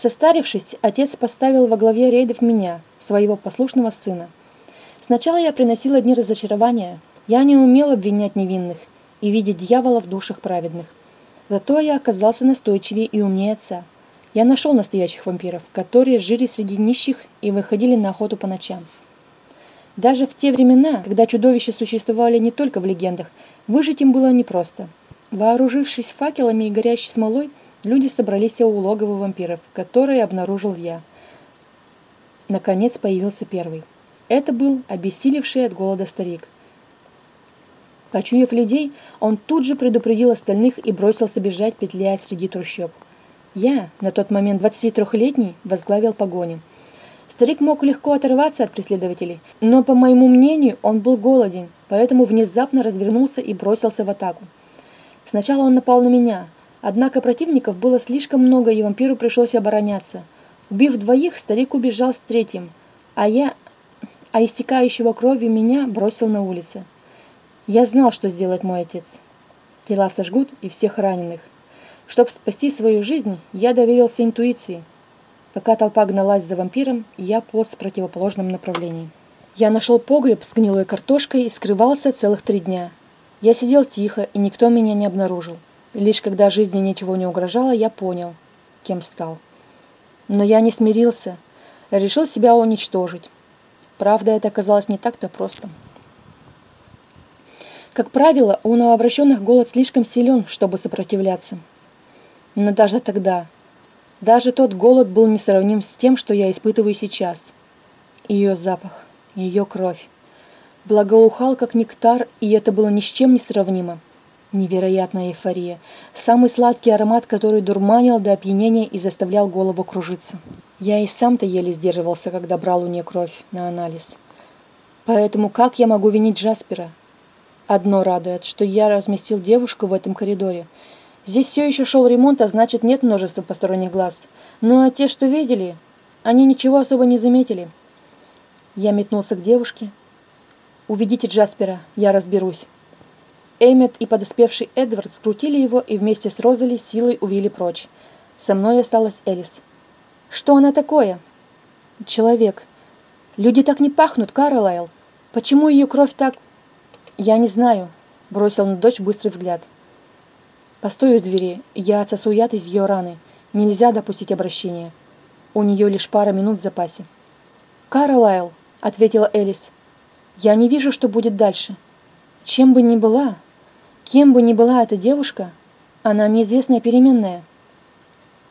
A: Состарившись, отец поставил во главе рейдов меня, своего послушного сына. Сначала я приносила дни разочарования. Я не умел обвинять невинных и видеть дьявола в душах праведных. Зато я оказался настойчивее и умнее отца. Я нашел настоящих вампиров, которые жили среди нищих и выходили на охоту по ночам. Даже в те времена, когда чудовища существовали не только в легендах, выжить им было непросто. Вооружившись факелами и горящей смолой, Люди собрались у логова вампиров, которые обнаружил я. Наконец появился первый. Это был обессилевший от голода старик. Почуяв людей, он тут же предупредил остальных и бросился бежать, петляя среди трущоб. Я, на тот момент 23-летний, возглавил погоню. Старик мог легко оторваться от преследователей, но, по моему мнению, он был голоден, поэтому внезапно развернулся и бросился в атаку. Сначала он напал на меня – Однако противников было слишком много, и вампиру пришлось обороняться. Убив двоих, старик убежал с третьим, а я, а истекающего кровью меня бросил на улице. Я знал, что сделает мой отец. Тела сожгут и всех раненых. Чтобы спасти свою жизнь, я доверился интуиции. Пока толпа гналась за вампиром, я полз в противоположном направлении. Я нашел погреб с гнилой картошкой и скрывался целых три дня. Я сидел тихо, и никто меня не обнаружил. Лишь когда жизни ничего не угрожало, я понял, кем стал. Но я не смирился, решил себя уничтожить. Правда, это оказалось не так-то просто. Как правило, у новообращенных голод слишком силен, чтобы сопротивляться. Но даже тогда, даже тот голод был несравним с тем, что я испытываю сейчас. Ее запах, ее кровь. Благоухал, как нектар, и это было ни с чем не сравнимо. Невероятная эйфория. Самый сладкий аромат, который дурманил до опьянения и заставлял голову кружиться. Я и сам-то еле сдерживался, когда брал у нее кровь на анализ. Поэтому как я могу винить Джаспера? Одно радует, что я разместил девушку в этом коридоре. Здесь все еще шел ремонт, а значит нет множества посторонних глаз. Ну а те, что видели, они ничего особо не заметили. Я метнулся к девушке. «Уведите Джаспера, я разберусь». Эймет и подоспевший Эдвард скрутили его и вместе с Розали силой увели прочь. Со мной осталась Элис. «Что она такое?» «Человек. Люди так не пахнут, Карлайл. Почему ее кровь так...» «Я не знаю», — бросил на дочь быстрый взгляд. «Постой у двери. Я отсосу яд из ее раны. Нельзя допустить обращения. У нее лишь пара минут в запасе». «Карлайл», — ответила Элис. «Я не вижу, что будет дальше. Чем бы ни была, кем бы ни была эта девушка, она неизвестная переменная».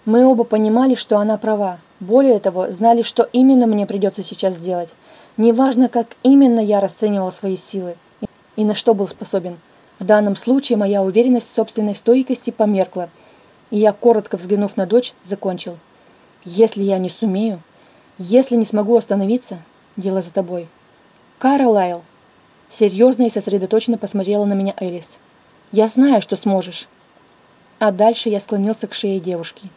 A: Мы оба понимали, что она права. Более того, знали, что именно мне придется сейчас сделать. Неважно, как именно я расценивал свои силы и на что был способен. В данном случае моя уверенность в собственной стойкости померкла, и я, коротко взглянув на дочь, закончил. «Если я не сумею, если не смогу остановиться, дело за тобой». «Карлайл!» Серьезно и сосредоточенно посмотрела на меня Элис. «Я знаю, что сможешь». А дальше я склонился к шее девушки,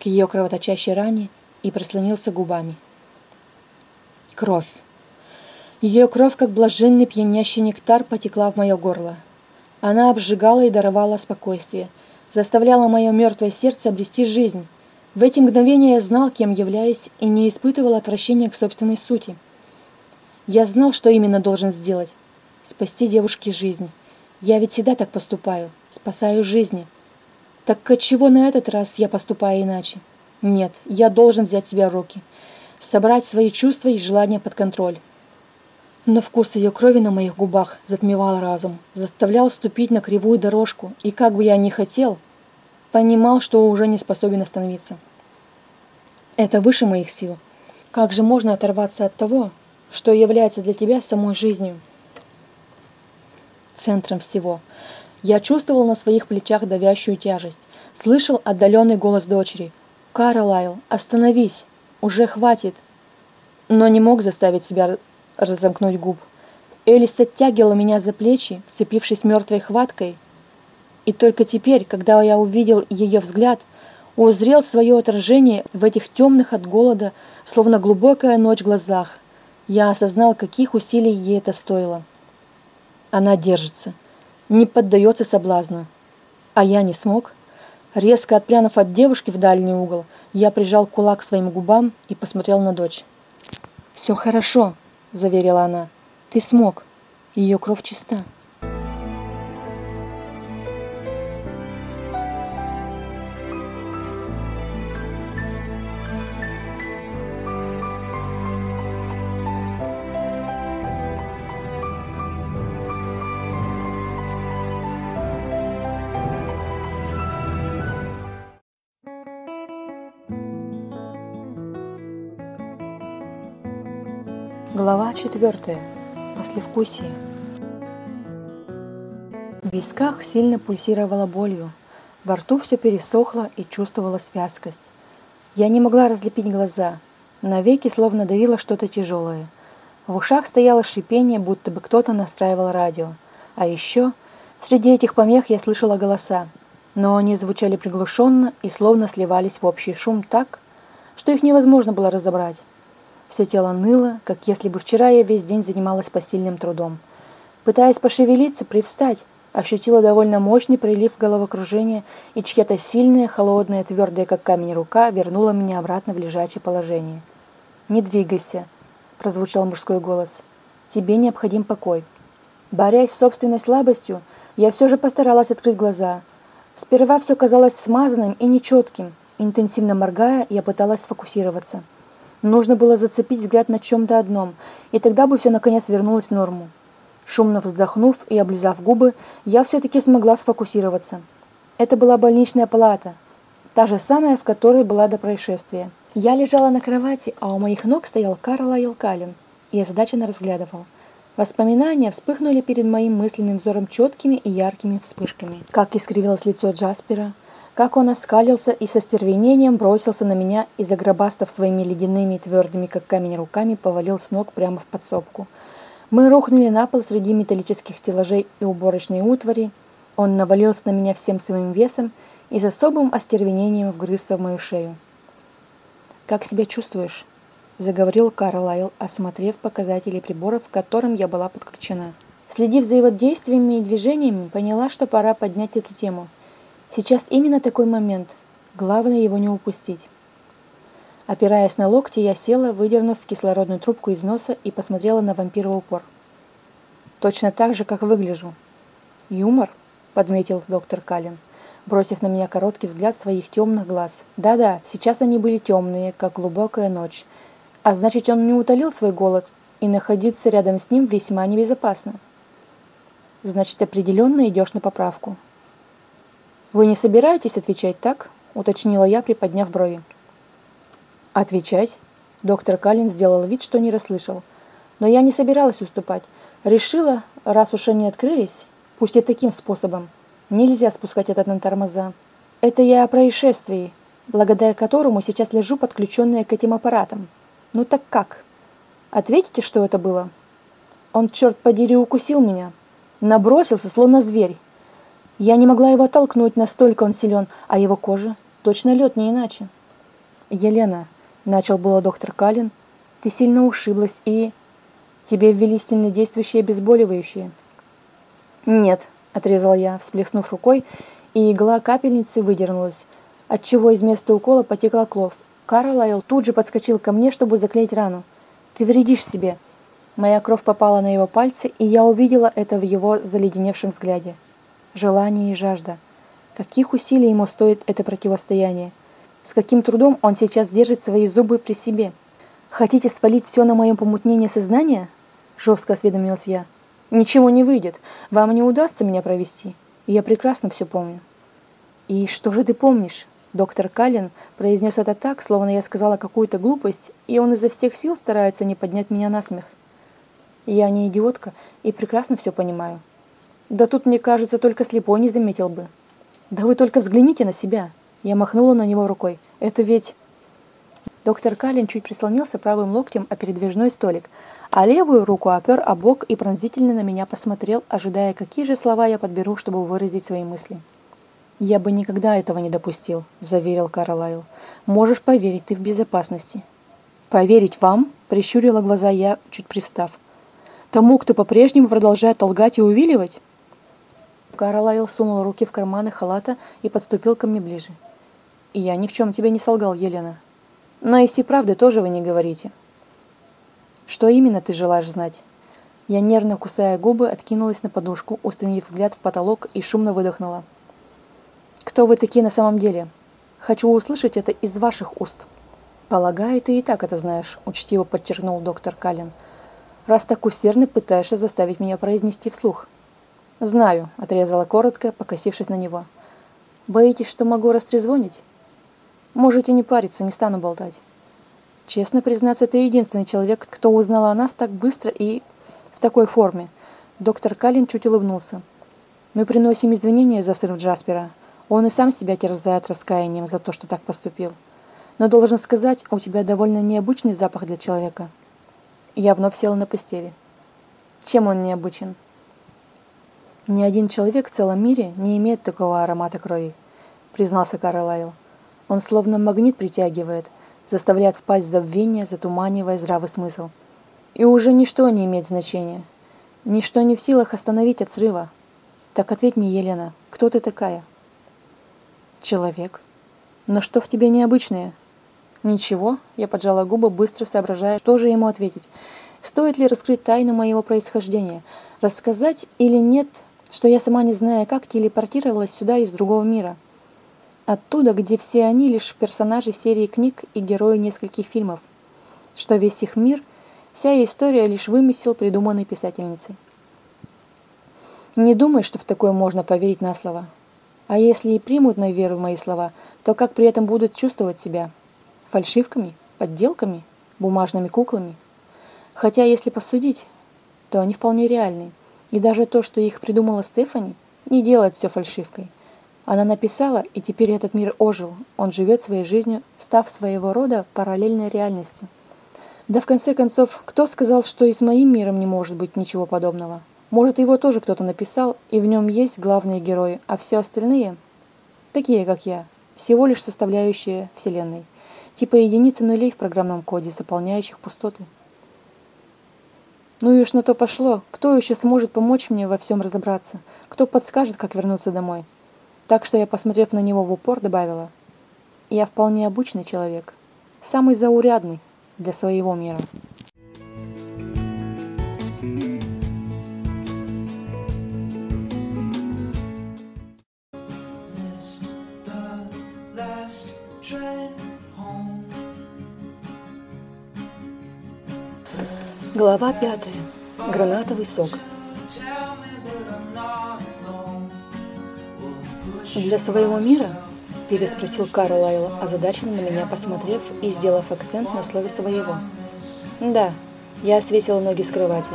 A: к ее кровоточащей ране и прислонился губами. Кровь. Ее кровь, как блаженный пьянящий нектар, потекла в мое горло. Она обжигала и даровала спокойствие, заставляла мое мертвое сердце обрести жизнь. В эти мгновения я знал, кем являюсь, и не испытывал отвращения к собственной сути. Я знал, что именно должен сделать. Спасти девушке жизнь. Я ведь всегда так поступаю, спасаю жизни. Так отчего на этот раз я поступаю иначе? Нет, я должен взять себя в руки, собрать свои чувства и желания под контроль. Но вкус ее крови на моих губах затмевал разум, заставлял ступить на кривую дорожку, и как бы я ни хотел, понимал, что уже не способен остановиться. Это выше моих сил. Как же можно оторваться от того, что является для тебя самой жизнью? Центром всего. Я чувствовал на своих плечах давящую тяжесть, слышал отдаленный голос дочери. «Карлайл, остановись! Уже хватит!» Но не мог заставить себя разомкнуть губ. Элис оттягивала меня за плечи, вцепившись мертвой хваткой. И только теперь, когда я увидел ее взгляд, узрел свое отражение в этих темных от голода, словно глубокая ночь глазах, я осознал, каких усилий ей это стоило. Она держится, не поддается соблазну. А я не смог. Резко отпрянув от девушки в дальний угол, я прижал кулак к своим губам и посмотрел на дочь. «Все хорошо», заверила она. «Ты смог. Ее кровь чиста». 4. Послевкусие. В висках сильно пульсировала болью. Во рту все пересохло и чувствовалась вязкость. Я не могла разлепить глаза. На веки словно давило что-то тяжелое. В ушах стояло шипение, будто бы кто-то настраивал радио. А еще среди этих помех я слышала голоса. Но они звучали приглушенно и словно сливались в общий шум так, что их невозможно было разобрать. Все тело ныло, как если бы вчера я весь день занималась посильным трудом. Пытаясь пошевелиться, привстать, ощутила довольно мощный прилив головокружения, и чья-то сильная, холодная, твердая, как камень рука, вернула меня обратно в лежачее положение. «Не двигайся», — прозвучал мужской голос. «Тебе необходим покой». Борясь с собственной слабостью, я все же постаралась открыть глаза. Сперва все казалось смазанным и нечетким. Интенсивно моргая, я пыталась сфокусироваться. Нужно было зацепить взгляд на чем-то одном, и тогда бы все наконец вернулось в норму. Шумно вздохнув и облизав губы, я все-таки смогла сфокусироваться. Это была больничная палата, та же самая, в которой была до происшествия. Я лежала на кровати, а у моих ног стоял Карл Елкалин и озадаченно разглядывал. Воспоминания вспыхнули перед моим мысленным взором четкими и яркими вспышками. Как искривилось лицо Джаспера, как он оскалился и со стервенением бросился на меня и, загробастав своими ледяными, твердыми, как камень, руками, повалил с ног прямо в подсобку. Мы рухнули на пол среди металлических стеллажей и уборочной утвари. Он навалился на меня всем своим весом и с особым остервенением вгрызся в мою шею. «Как себя чувствуешь?» – заговорил Карлайл, осмотрев показатели приборов, к которым я была подключена. Следив за его действиями и движениями, поняла, что пора поднять эту тему. Сейчас именно такой момент. Главное его не упустить. Опираясь на локти, я села, выдернув кислородную трубку из носа и посмотрела на вампира упор. Точно так же, как выгляжу. «Юмор?» – подметил доктор Каллен, бросив на меня короткий взгляд своих темных глаз. «Да-да, сейчас они были темные, как глубокая ночь. А значит, он не утолил свой голод, и находиться рядом с ним весьма небезопасно. Значит, определенно идешь на поправку. «Вы не собираетесь отвечать так?» – уточнила я, приподняв брови. «Отвечать?» – доктор Каллин сделал вид, что не расслышал. Но я не собиралась уступать. Решила, раз уж они открылись, пусть и таким способом, нельзя спускать этот на тормоза. Это я о происшествии, благодаря которому сейчас лежу подключенная к этим аппаратам. Ну так как? Ответите, что это было? Он, черт подери, укусил меня. Набросился, словно зверь. Я не могла его оттолкнуть, настолько он силен, а его кожа точно лед, не иначе. Елена, начал было доктор Калин, ты сильно ушиблась и... Тебе ввели сильнодействующие обезболивающие. Нет, отрезал я, всплеснув рукой, и игла капельницы выдернулась, отчего из места укола потекла кровь. Карлайл тут же подскочил ко мне, чтобы заклеить рану. «Ты вредишь себе!» Моя кровь попала на его пальцы, и я увидела это в его заледеневшем взгляде. Желание и жажда. Каких усилий ему стоит это противостояние? С каким трудом он сейчас держит свои зубы при себе? «Хотите свалить все на моем помутнение сознания?» Жестко осведомилась я. «Ничего не выйдет. Вам не удастся меня провести. Я прекрасно все помню». «И что же ты помнишь?» Доктор Каллен произнес это так, словно я сказала какую-то глупость, и он изо всех сил старается не поднять меня на смех. Я не идиотка и прекрасно все понимаю. Да тут, мне кажется, только слепой не заметил бы. Да вы только взгляните на себя. Я махнула на него рукой. Это ведь... Доктор Каллен чуть прислонился правым локтем о передвижной столик, а левую руку опер о бок и пронзительно на меня посмотрел, ожидая, какие же слова я подберу, чтобы выразить свои мысли. «Я бы никогда этого не допустил», – заверил Карлайл. «Можешь поверить, ты в безопасности». «Поверить вам?» – прищурила глаза я, чуть привстав. «Тому, кто по-прежнему продолжает лгать и увиливать?» Карлайл сунул руки в карманы халата и подступил ко мне ближе. «И я ни в чем тебе не солгал, Елена. Но и все правды тоже вы не говорите». «Что именно ты желаешь знать?» Я, нервно кусая губы, откинулась на подушку, устремив взгляд в потолок и шумно выдохнула. Кто вы такие на самом деле? Хочу услышать это из ваших уст. Полагаю, ты и так это знаешь, учтиво подчеркнул доктор Каллен. Раз так усердно пытаешься заставить меня произнести вслух. Знаю, отрезала коротко, покосившись на него. Боитесь, что могу растрезвонить? Можете не париться, не стану болтать. Честно признаться, ты единственный человек, кто узнал о нас так быстро и в такой форме. Доктор Каллен чуть улыбнулся. Мы приносим извинения за срыв Джаспера. Он и сам себя терзает раскаянием за то, что так поступил. Но должен сказать, у тебя довольно необычный запах для человека. Я вновь села на постели. Чем он необычен? Ни один человек в целом мире не имеет такого аромата крови, признался Карлайл. Он словно магнит притягивает, заставляет впасть в забвение, затуманивая здравый смысл. И уже ничто не имеет значения. Ничто не в силах остановить от срыва. Так ответь мне, Елена, кто ты такая? Человек. Но что в тебе необычное? Ничего, я поджала губы, быстро соображая, что же ему ответить. Стоит ли раскрыть тайну моего происхождения? Рассказать или нет, что я сама не знаю, как телепортировалась сюда из другого мира? Оттуда, где все они лишь персонажи серии книг и герои нескольких фильмов. Что весь их мир, вся история лишь вымысел, придуманный писательницей. Не думай, что в такое можно поверить на слово. А если и примут на веру мои слова, то как при этом будут чувствовать себя? Фальшивками? Подделками? Бумажными куклами? Хотя, если посудить, то они вполне реальны. И даже то, что их придумала Стефани, не делает все фальшивкой. Она написала, и теперь этот мир ожил. Он живет своей жизнью, став своего рода параллельной реальностью. Да в конце концов, кто сказал, что и с моим миром не может быть ничего подобного? Может, его тоже кто-то написал, и в нем есть главные герои, а все остальные... такие как я, всего лишь составляющие Вселенной, типа единицы нулей в программном коде, заполняющих пустоты. Ну и уж на то пошло, кто еще сможет помочь мне во всем разобраться, кто подскажет, как вернуться домой. Так что я, посмотрев на него в упор, добавила, я вполне обычный человек, самый заурядный для своего мира. Глава пятая. Гранатовый сок. «Для своего мира?» – переспросил Карлайл, озадаченно на меня посмотрев и сделав акцент на слове «своего». «Да», – я свесила ноги с кровати.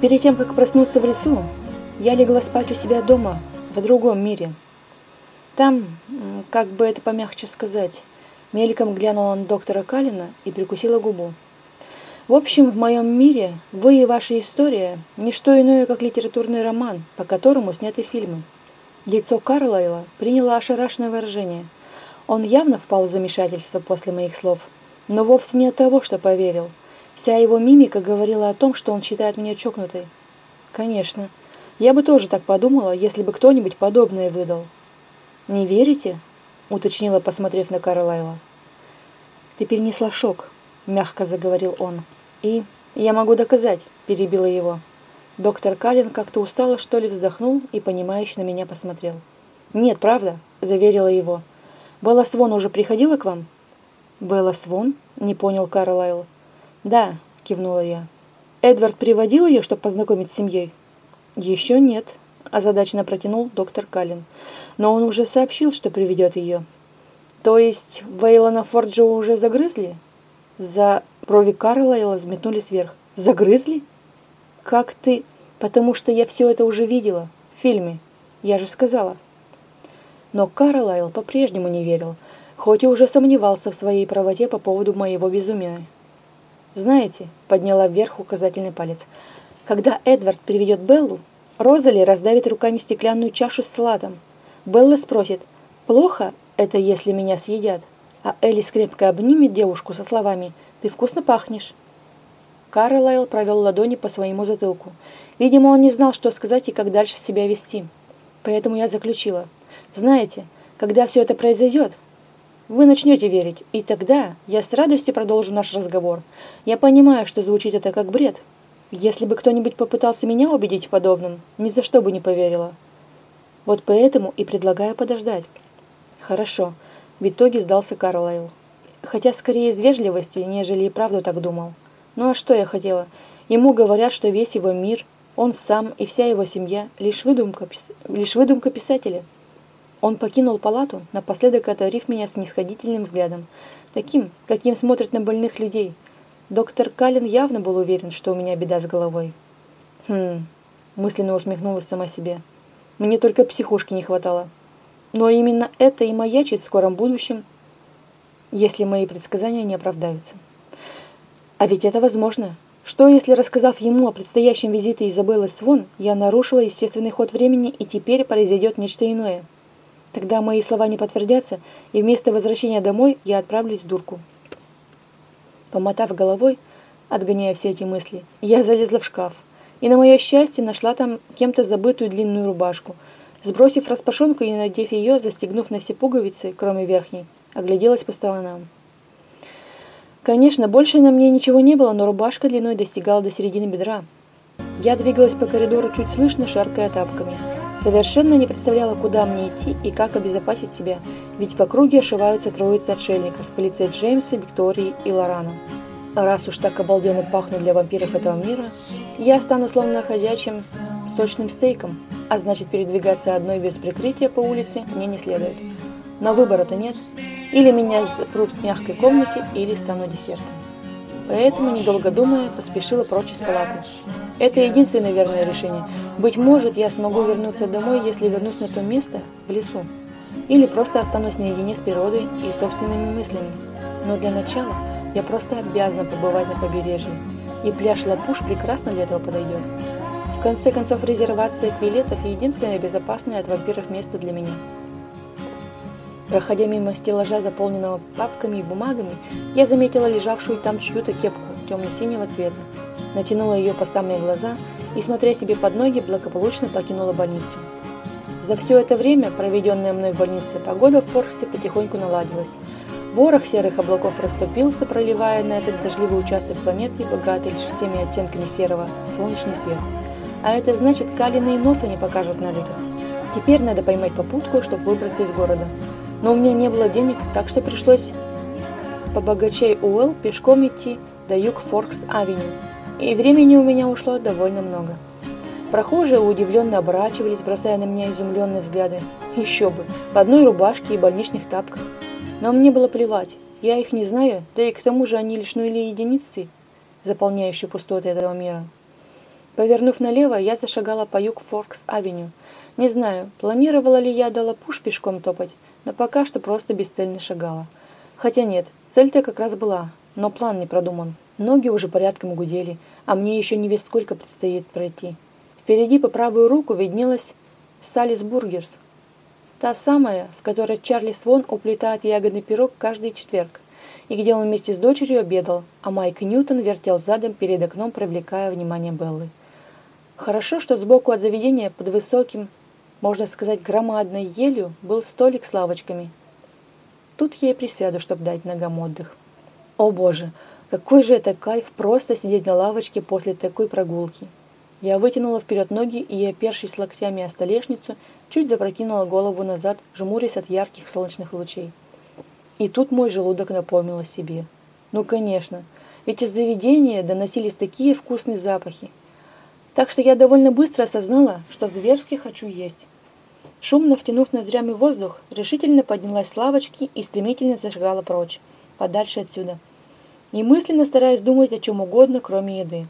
A: «Перед тем, как проснуться в лесу, я легла спать у себя дома, в другом мире. Там, как бы это помягче сказать, мельком глянула на доктора Калина и прикусила губу. В общем, в моем мире вы и ваша история – не что иное, как литературный роман, по которому сняты фильмы. Лицо Карлайла приняло ошарашенное выражение. Он явно впал в замешательство после моих слов, но вовсе не от того, что поверил. Вся его мимика говорила о том, что он считает меня чокнутой. Конечно, я бы тоже так подумала, если бы кто-нибудь подобное выдал. «Не верите?» – уточнила, посмотрев на Карлайла. «Ты перенесла шок», – мягко заговорил он. «И я могу доказать», – перебила его. Доктор Калин как-то устало, что ли, вздохнул и, понимающе на меня посмотрел. «Нет, правда», – заверила его. «Белла Свон уже приходила к вам?» «Белла Свон?» – не понял Карлайл. «Да», – кивнула я. «Эдвард приводил ее, чтобы познакомить с семьей?» «Еще нет», – озадаченно протянул доктор Каллин. «Но он уже сообщил, что приведет ее». «То есть Вейлона Форджа уже загрызли?» За брови Карлайла взметнулись вверх. «Загрызли?» «Как ты...» «Потому что я все это уже видела. В фильме. Я же сказала». Но Карлайл по-прежнему не верил, хоть и уже сомневался в своей правоте по поводу моего безумия. «Знаете», — подняла вверх указательный палец, «когда Эдвард приведет Беллу, Розали раздавит руками стеклянную чашу с салатом. Белла спросит, «Плохо это, если меня съедят?» А Элис крепко обнимет девушку со словами «Ты вкусно пахнешь». Карлайл провел ладони по своему затылку. Видимо, он не знал, что сказать и как дальше себя вести. Поэтому я заключила. «Знаете, когда все это произойдет, вы начнете верить, и тогда я с радостью продолжу наш разговор. Я понимаю, что звучит это как бред. Если бы кто-нибудь попытался меня убедить в подобном, ни за что бы не поверила. Вот поэтому и предлагаю подождать». «Хорошо», в итоге сдался Карлайл. Хотя скорее из вежливости, нежели и правду так думал. Ну а что я хотела? Ему говорят, что весь его мир, он сам и вся его семья – лишь выдумка, лишь выдумка писателя. Он покинул палату, напоследок одарив меня снисходительным взглядом, таким, каким смотрят на больных людей. Доктор Каллен явно был уверен, что у меня беда с головой. Хм, мысленно усмехнулась сама себе. Мне только психушки не хватало. Но именно это и маячит в скором будущем, если мои предсказания не оправдаются. А ведь это возможно. Что, если, рассказав ему о предстоящем визите Изабеллы Свон, я нарушила естественный ход времени, и теперь произойдет нечто иное? Тогда мои слова не подтвердятся, и вместо возвращения домой я отправлюсь в дурку. Помотав головой, отгоняя все эти мысли, я залезла в шкаф, и на мое счастье нашла там кем-то забытую длинную рубашку – Сбросив распашонку и надев ее, застегнув на все пуговицы, кроме верхней, огляделась по сторонам. Конечно, больше на мне ничего не было, но рубашка длиной достигала до середины бедра. Я двигалась по коридору чуть слышно, шаркая тапками. Совершенно не представляла, куда мне идти и как обезопасить себя, ведь в округе ошиваются троицы отшельников в лице Джеймса, Виктории и Лорана. раз уж так обалденно пахнут для вампиров этого мира, я стану словно ходячим сочным стейком, а значит передвигаться одной без прикрытия по улице мне не следует. Но выбора-то нет. Или меня запрут в мягкой комнате, или стану десертом. Поэтому, недолго думая, поспешила прочь из палаты. Это единственное верное решение. Быть может, я смогу вернуться домой, если вернусь на то место, в лесу. Или просто останусь наедине с природой и собственными мыслями. Но для начала я просто обязана побывать на побережье. И пляж Лапуш прекрасно для этого подойдет. В конце концов, резервация билетов – единственное безопасное от вампиров место для меня. Проходя мимо стеллажа, заполненного папками и бумагами, я заметила лежавшую там чью-то кепку темно-синего цвета. Натянула ее по самые глаза и, смотря себе под ноги, благополучно покинула больницу. За все это время, проведенное мной в больнице, погода в Форксе потихоньку наладилась. Ворох серых облаков расступился, проливая на этот дождливый участок планеты, богатый лишь всеми оттенками серого, солнечный свет. А это значит, Калины и носа не покажут на людях. Теперь надо поймать попутку, чтобы выбраться из города. Но у меня не было денег, так что пришлось по богачей Уэлл пешком идти до юг Форкс-авеню. И времени у меня ушло довольно много. Прохожие удивленно оборачивались, бросая на меня изумленные взгляды. Еще бы, в одной рубашке и больничных тапках. Но мне было плевать, я их не знаю, да и к тому же они лишь нули единицы, заполняющие пустоты этого мира. Повернув налево, я зашагала по юг Форкс-авеню. Не знаю, планировала ли я до Лапуш пешком топать, но пока что просто бесцельно шагала. Хотя нет, цель-то как раз была, но план не продуман. Ноги уже порядком гудели, а мне еще невесть сколько предстоит пройти. Впереди по правую руку виднелась Sully's Burgers, та самая, в которой Чарли Свон уплетает ягодный пирог каждый четверг, и где он вместе с дочерью обедал, а Майк Ньютон вертел задом перед окном, привлекая внимание Беллы. Хорошо, что сбоку от заведения под высоким можно сказать, громадной елью был столик с лавочками. Тут я и присяду, чтобы дать ногам отдых. О боже, какой же это кайф просто сидеть на лавочке после такой прогулки. Я вытянула вперед ноги и, опершись локтями о столешницу, чуть запрокинула голову назад, жмурясь от ярких солнечных лучей. И тут мой желудок напомнил о себе. Ну, конечно, ведь из заведения доносились такие вкусные запахи. Так что я довольно быстро осознала, что зверски хочу есть. Шумно втянув ноздрями воздух, решительно поднялась с лавочки и стремительно зажигала прочь, подальше отсюда. Немысленно стараясь думать о чем угодно, кроме еды.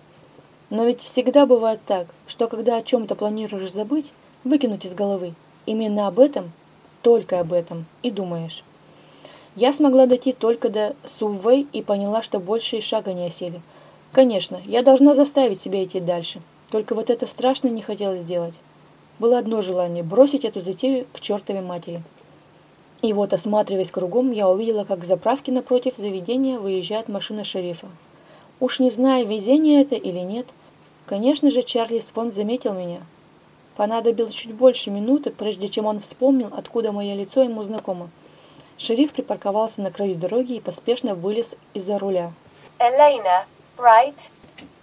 A: Но ведь всегда бывает так, что когда о чем-то планируешь забыть, выкинуть из головы, именно об этом, только об этом и думаешь. Я смогла дойти только до Суввей и поняла, что больше и шага не осели. Конечно, я должна заставить себя идти дальше. Только вот это страшно не хотелось сделать. Было одно желание – бросить эту затею к чертовой матери. И вот, осматриваясь кругом, я увидела, как к заправке напротив заведения выезжает машина шерифа. Уж не знаю, везение это или нет, конечно же, Чарли Свон заметил меня. Понадобилось чуть больше минуты, прежде чем он вспомнил, откуда мое лицо ему знакомо. Шериф припарковался на краю дороги и поспешно вылез из-за руля.
B: Elena, right?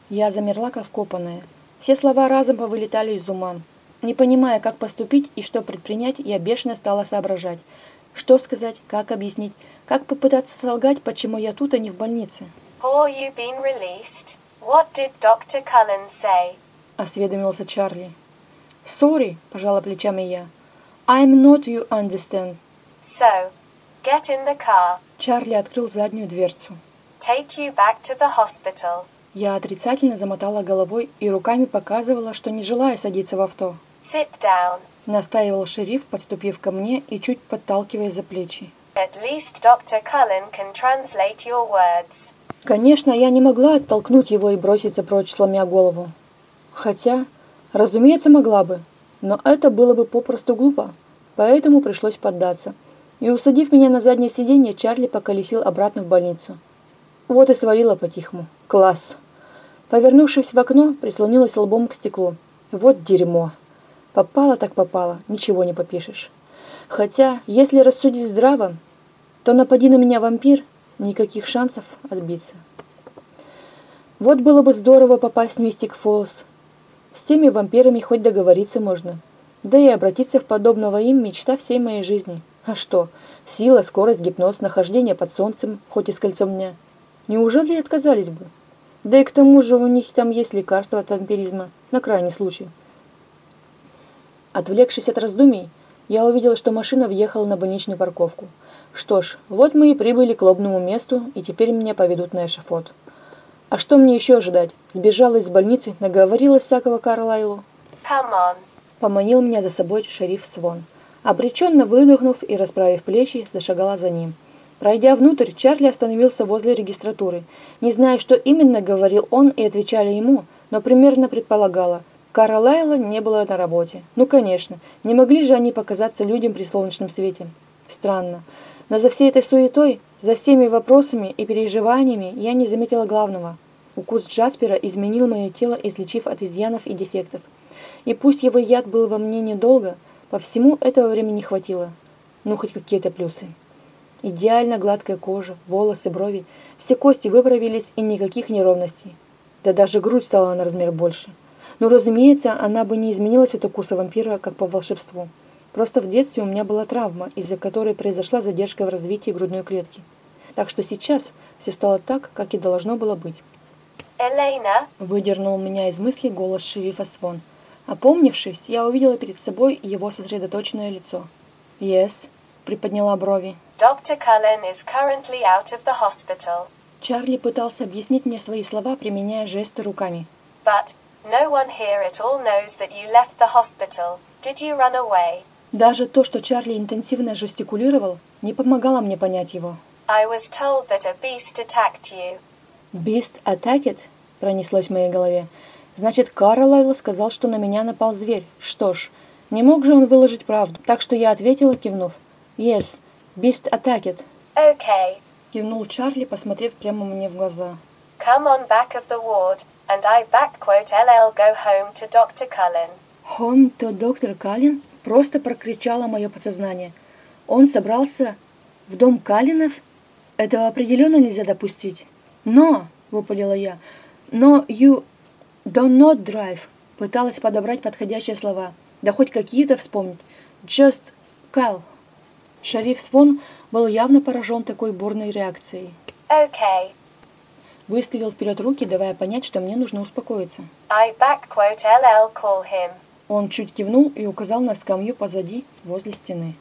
A: Я замерла, как вкопанная. Все слова разом повылетали из ума. Не понимая, как поступить и что предпринять, я бешено стала соображать. Что сказать, как объяснить, как попытаться солгать, почему я тут, а не в больнице.
B: You been released, what did Dr. Cullen say?
A: Осведомился Чарли. «Sorry», – пожала плечами я. «I'm not you understand».
B: So, get in the car.
A: Чарли открыл заднюю дверцу.
B: Take you back to the hospital.
A: Я отрицательно замотала головой и руками показывала, что не желаю садиться в авто.
B: Sit down.
A: Настаивал шериф, подступив ко мне и чуть подталкивая за плечи.
B: At least Dr. Cullen can translate your words.
A: Конечно, я не могла оттолкнуть его и броситься прочь, сломя голову. Хотя, разумеется, могла бы, но это было бы попросту глупо, поэтому пришлось поддаться. И усадив меня на заднее сиденье, Чарли поколесил обратно в больницу. Вот и свалила по-тихому. Класс. Повернувшись в окно, прислонилась лбом к стеклу. Вот дерьмо. Попало так попало, ничего не попишешь. Хотя, если рассудить здраво, то напади на меня вампир, никаких шансов отбиться. Вот было бы здорово попасть в Мистик Фоллс. С теми вампирами хоть договориться можно. Да и обратиться в подобного им мечта всей моей жизни. А что? Сила, скорость, гипноз, нахождение под солнцем, хоть и с кольцом дня. Неужели отказались бы? Да и к тому же у них там есть лекарство от вампиризма, на крайний случай. Отвлекшись от раздумий, я увидела, что машина въехала на больничную парковку. Что ж, вот мы и прибыли к лобному месту, и теперь меня поведут на эшафот. А что мне еще ожидать? Сбежала из больницы, наговорила всякого Карлайлу.
B: Come on.
A: Поманил меня за собой шериф Свон. Обреченно выдохнув и расправив плечи, зашагала за ним. Пройдя внутрь, Чарли остановился возле регистратуры. Не знаю, что именно говорил он и отвечали ему, но примерно предполагала. Кара Лайла не было на работе. Ну, конечно, не могли же они показаться людям при солнечном свете. Странно. Но за всей этой суетой, за всеми вопросами и переживаниями я не заметила главного. Укус Джаспера изменил мое тело, излечив от изъянов и дефектов. И пусть его яд был во мне недолго, по всему этого времени хватило. Ну, хоть какие-то плюсы. Идеально гладкая кожа, волосы, брови, все кости выправились и никаких неровностей. Да даже грудь стала на размер больше. Но, разумеется, она бы не изменилась от укуса вампира, как по волшебству. Просто в детстве у меня была травма, из-за которой произошла задержка в развитии грудной клетки. Так что сейчас все стало так, как и должно было быть.
B: Elena,
A: Выдернул меня из мыслей голос шерифа Свон. Опомнившись, я увидела перед собой его сосредоточенное лицо. «Yes», — приподняла брови.
B: Dr. Cullen is currently out of the hospital.
A: Чарли пытался объяснить мне свои слова, применяя жесты руками.
B: But, no one here at all knows that you left the hospital. Did you run away?
A: Даже то, что Чарли интенсивно жестикулировал, не помогало мне понять его.
B: I was told that a beast attacked you.
A: «Beast attacked?» — пронеслось в моей голове. «Значит, Карлайл сказал, что на меня напал зверь. Что ж, не мог же он выложить правду, так что я ответила, кивнув. «Yes, beast attacked»,
B: Okay, —
A: кивнул Чарли, посмотрев прямо мне в глаза.
B: come on back of the ward, and I backquote LL go home to Dr. Cullen.
A: «Home to доктор Каллен?» — просто прокричало мое подсознание. «Он собрался в дом Каллинов? Этого определенно нельзя допустить». «Но!» — выпалила я. «Но you do not drive!» — пыталась подобрать подходящие слова. Да хоть какие-то вспомнить. «Just call!» Шериф Свон был явно поражен такой бурной реакцией.
B: Okay,
A: Выставил вперед руки, давая понять, что мне нужно успокоиться.
B: I backquote LL call him.
A: Он чуть кивнул и указал на скамью позади, возле стены.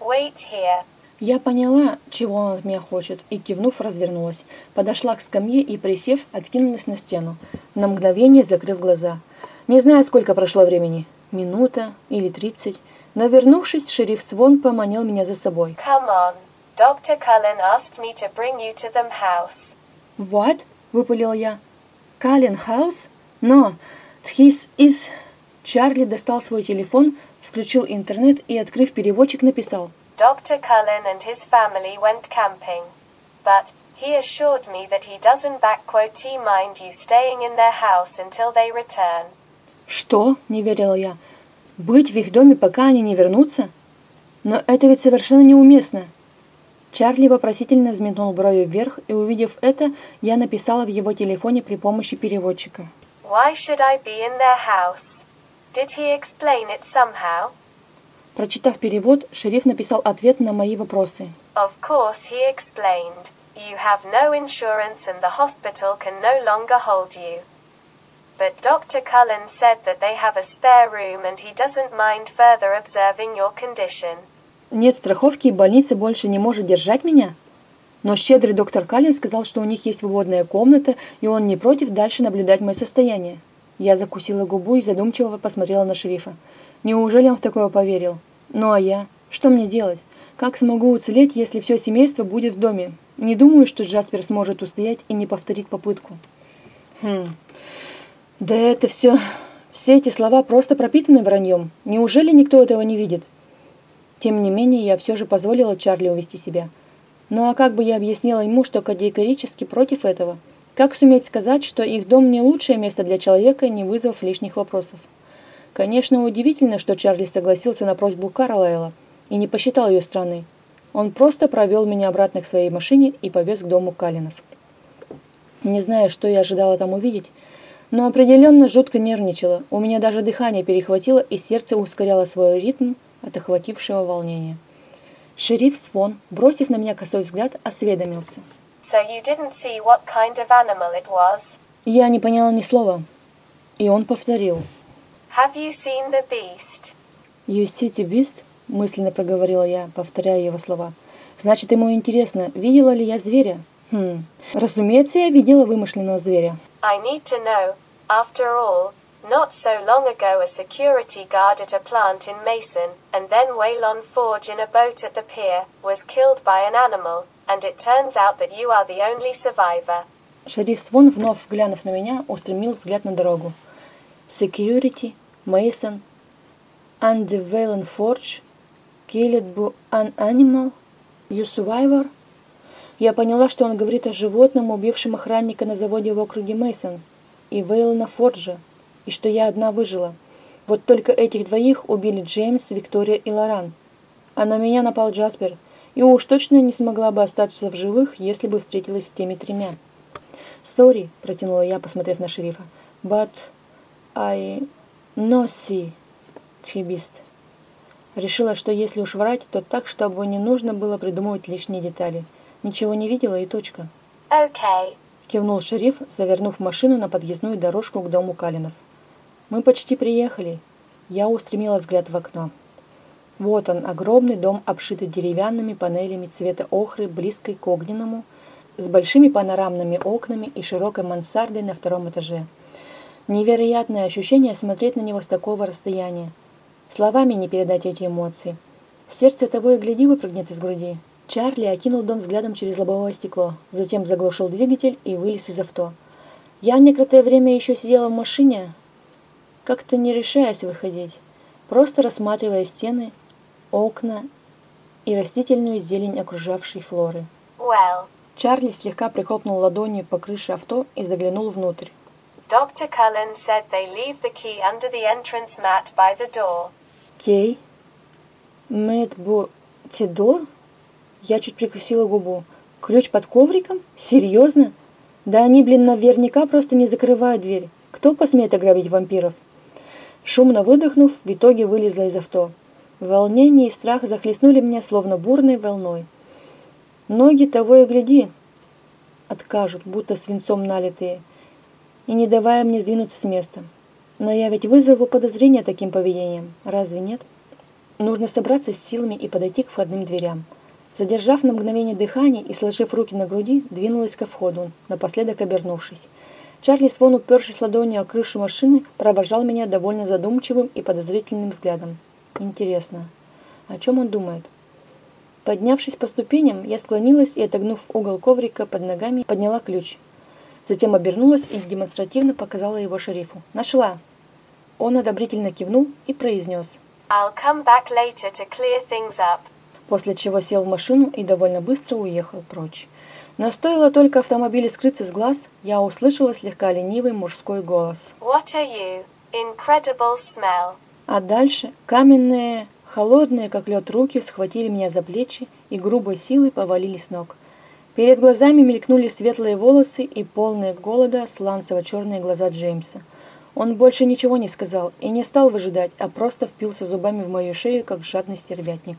B: Wait here.
A: Я поняла, чего он от меня хочет, и, кивнув, развернулась. Подошла к скамье и, присев, откинулась на стену, на мгновение закрыв глаза. Не знаю, сколько прошло времени, минута или тридцать, но, вернувшись, шериф Свон поманил меня за собой.
B: Come on. Dr. Cullen asked me to bring you to them house.
A: «What?» — выпалила я. «Каллен Хаус? Но, his is...» Чарли достал свой телефон, включил интернет и, открыв переводчик, написал.
B: Dr. Cullen and his family went camping. But, he assured me that he doesn't backquote T mind you staying in their house until they return.
A: «Что?» — не верила я. «Быть в их доме, пока они не вернутся? Но это ведь совершенно неуместно». Чарли вопросительно взметнул брови вверх, и, увидев это, я написала в его телефоне при помощи переводчика.
B: Why should I be in their house? Did he explain it somehow?
A: Прочитав перевод, шериф написал ответ на мои вопросы.
B: Of course, he explained. You have no insurance and the hospital can no longer hold you. But Dr. Cullen said that they have a spare room and he doesn't mind further observing your condition.
A: Нет страховки и больница больше не может держать меня? Но щедрый доктор Каллин сказал, что у них есть свободная комната, и он не против дальше наблюдать мое состояние. Я закусила губу и задумчиво посмотрела на шерифа. Неужели он в такое поверил? Ну а я? Что мне делать? Как смогу уцелеть, если все семейство будет в доме? Не думаю, что Джаспер сможет устоять и не повторить попытку. Хм. Да это все... Все эти слова просто пропитаны враньем. Неужели никто этого не видит? Тем не менее, я все же позволила Чарли увести себя. Ну а как бы я объяснила ему, что категорически против этого? Как суметь сказать, что их дом не лучшее место для человека, не вызвав лишних вопросов? Конечно, удивительно, что Чарли согласился на просьбу Карлайла и не посчитал ее странной. Он просто провел меня обратно к своей машине и повез к дому Калинов. Не знаю, что я ожидала там увидеть, но определенно жутко нервничала. У меня даже дыхание перехватило, и сердце ускоряло свой ритм от охватившего волнения. Шериф Свон, бросив на меня косой взгляд, осведомился.
B: So you didn't see what kind of animal it was?
A: Я не поняла ни слова. И он повторил.
B: Have you seen the beast?
A: «You city beast?» – мысленно проговорила я, повторяя его слова. «Значит, ему интересно, видела ли я зверя?» «Хм, разумеется, я видела вымышленного зверя».
B: I need to know. After all, not so long ago a security guard at a plant in Mason, and then Waylon Forge in a boat at the pier, was killed by an animal, and it turns out that you are the only survivor.
A: Шериф Свон, вновь глянув на меня, устремил взгляд на дорогу. Security, Mason, and Вейлен Forge Killed by an animal? You survivor? Я поняла, что он говорит о животном, убившем охранника на заводе в округе Мейсон И Вейлона Форджа, и что я одна выжила. Вот только этих двоих убили Джеймс, Виктория и Лоран. А на меня напал Джаспер, и уж точно не смогла бы остаться в живых, если бы встретилась с теми тремя. «Сори», — протянула я, посмотрев на шерифа, — «but I no see, тхибист». Решила, что если уж врать, то так, чтобы не нужно было придумывать лишние детали. Ничего не видела и точка.
B: Okay.
A: Кивнул шериф, завернув машину на подъездную дорожку к дому Калинов. Мы почти приехали. Я устремила взгляд в окно. Вот он, огромный дом, обшитый деревянными панелями цвета охры, близкой к огненному, с большими панорамными окнами и широкой мансардой на втором этаже. Невероятное ощущение смотреть на него с такого расстояния. Словами не передать эти эмоции. Сердце того и гляди выпрыгнет из груди. Чарли окинул дом взглядом через лобовое стекло, затем заглушил двигатель и вылез из авто. Я некоторое время еще сидела в машине, как-то не решаясь выходить, просто рассматривая стены, окна и растительную зелень окружавшей флоры.
B: Well,
A: Чарли слегка прихлопнул ладонью по крыше авто и заглянул внутрь.
B: Dr. Cullen said they leave the key under the entrance mat by the door.
A: Кей? Мэтт Бо... Тидор? Я чуть прикусила губу. Ключ под ковриком? Серьезно? Да они, блин, наверняка просто не закрывают дверь. Кто посмеет ограбить вампиров? Шумно выдохнув, в итоге вылезла из авто. Волнение и страх захлестнули меня, словно бурной волной. Ноги того и гляди, откажут, будто свинцом налитые, и не давая мне сдвинуться с места. Но я ведь вызову подозрения таким поведением, разве нет? Нужно собраться с силами и подойти к входным дверям. Задержав на мгновение дыхание и сложив руки на груди, двинулась ко входу, напоследок обернувшись. Чарли Свон, упершись ладонью о крышу машины, провожал меня довольно задумчивым и подозрительным взглядом. Интересно, о чем он думает? Поднявшись по ступеням, я склонилась и, отогнув угол коврика под ногами, подняла ключ. Затем обернулась и демонстративно показала его шерифу. «Нашла!» Он одобрительно кивнул и произнес.
B: I'll come back later to clear things up.
A: После чего сел в машину и довольно быстро уехал прочь. Но стоило только автомобилю скрыться с глаз, я услышала слегка ленивый мужской голос.
B: What are you? Incredible smell.
A: А дальше каменные, холодные, как лед, руки схватили меня за плечи и грубой силой повалили с ног. Перед глазами мелькнули светлые волосы и полные голода сланцево-черные глаза Джеймса. Он больше ничего не сказал и не стал выжидать, а просто впился зубами в мою шею, как жадный стервятник.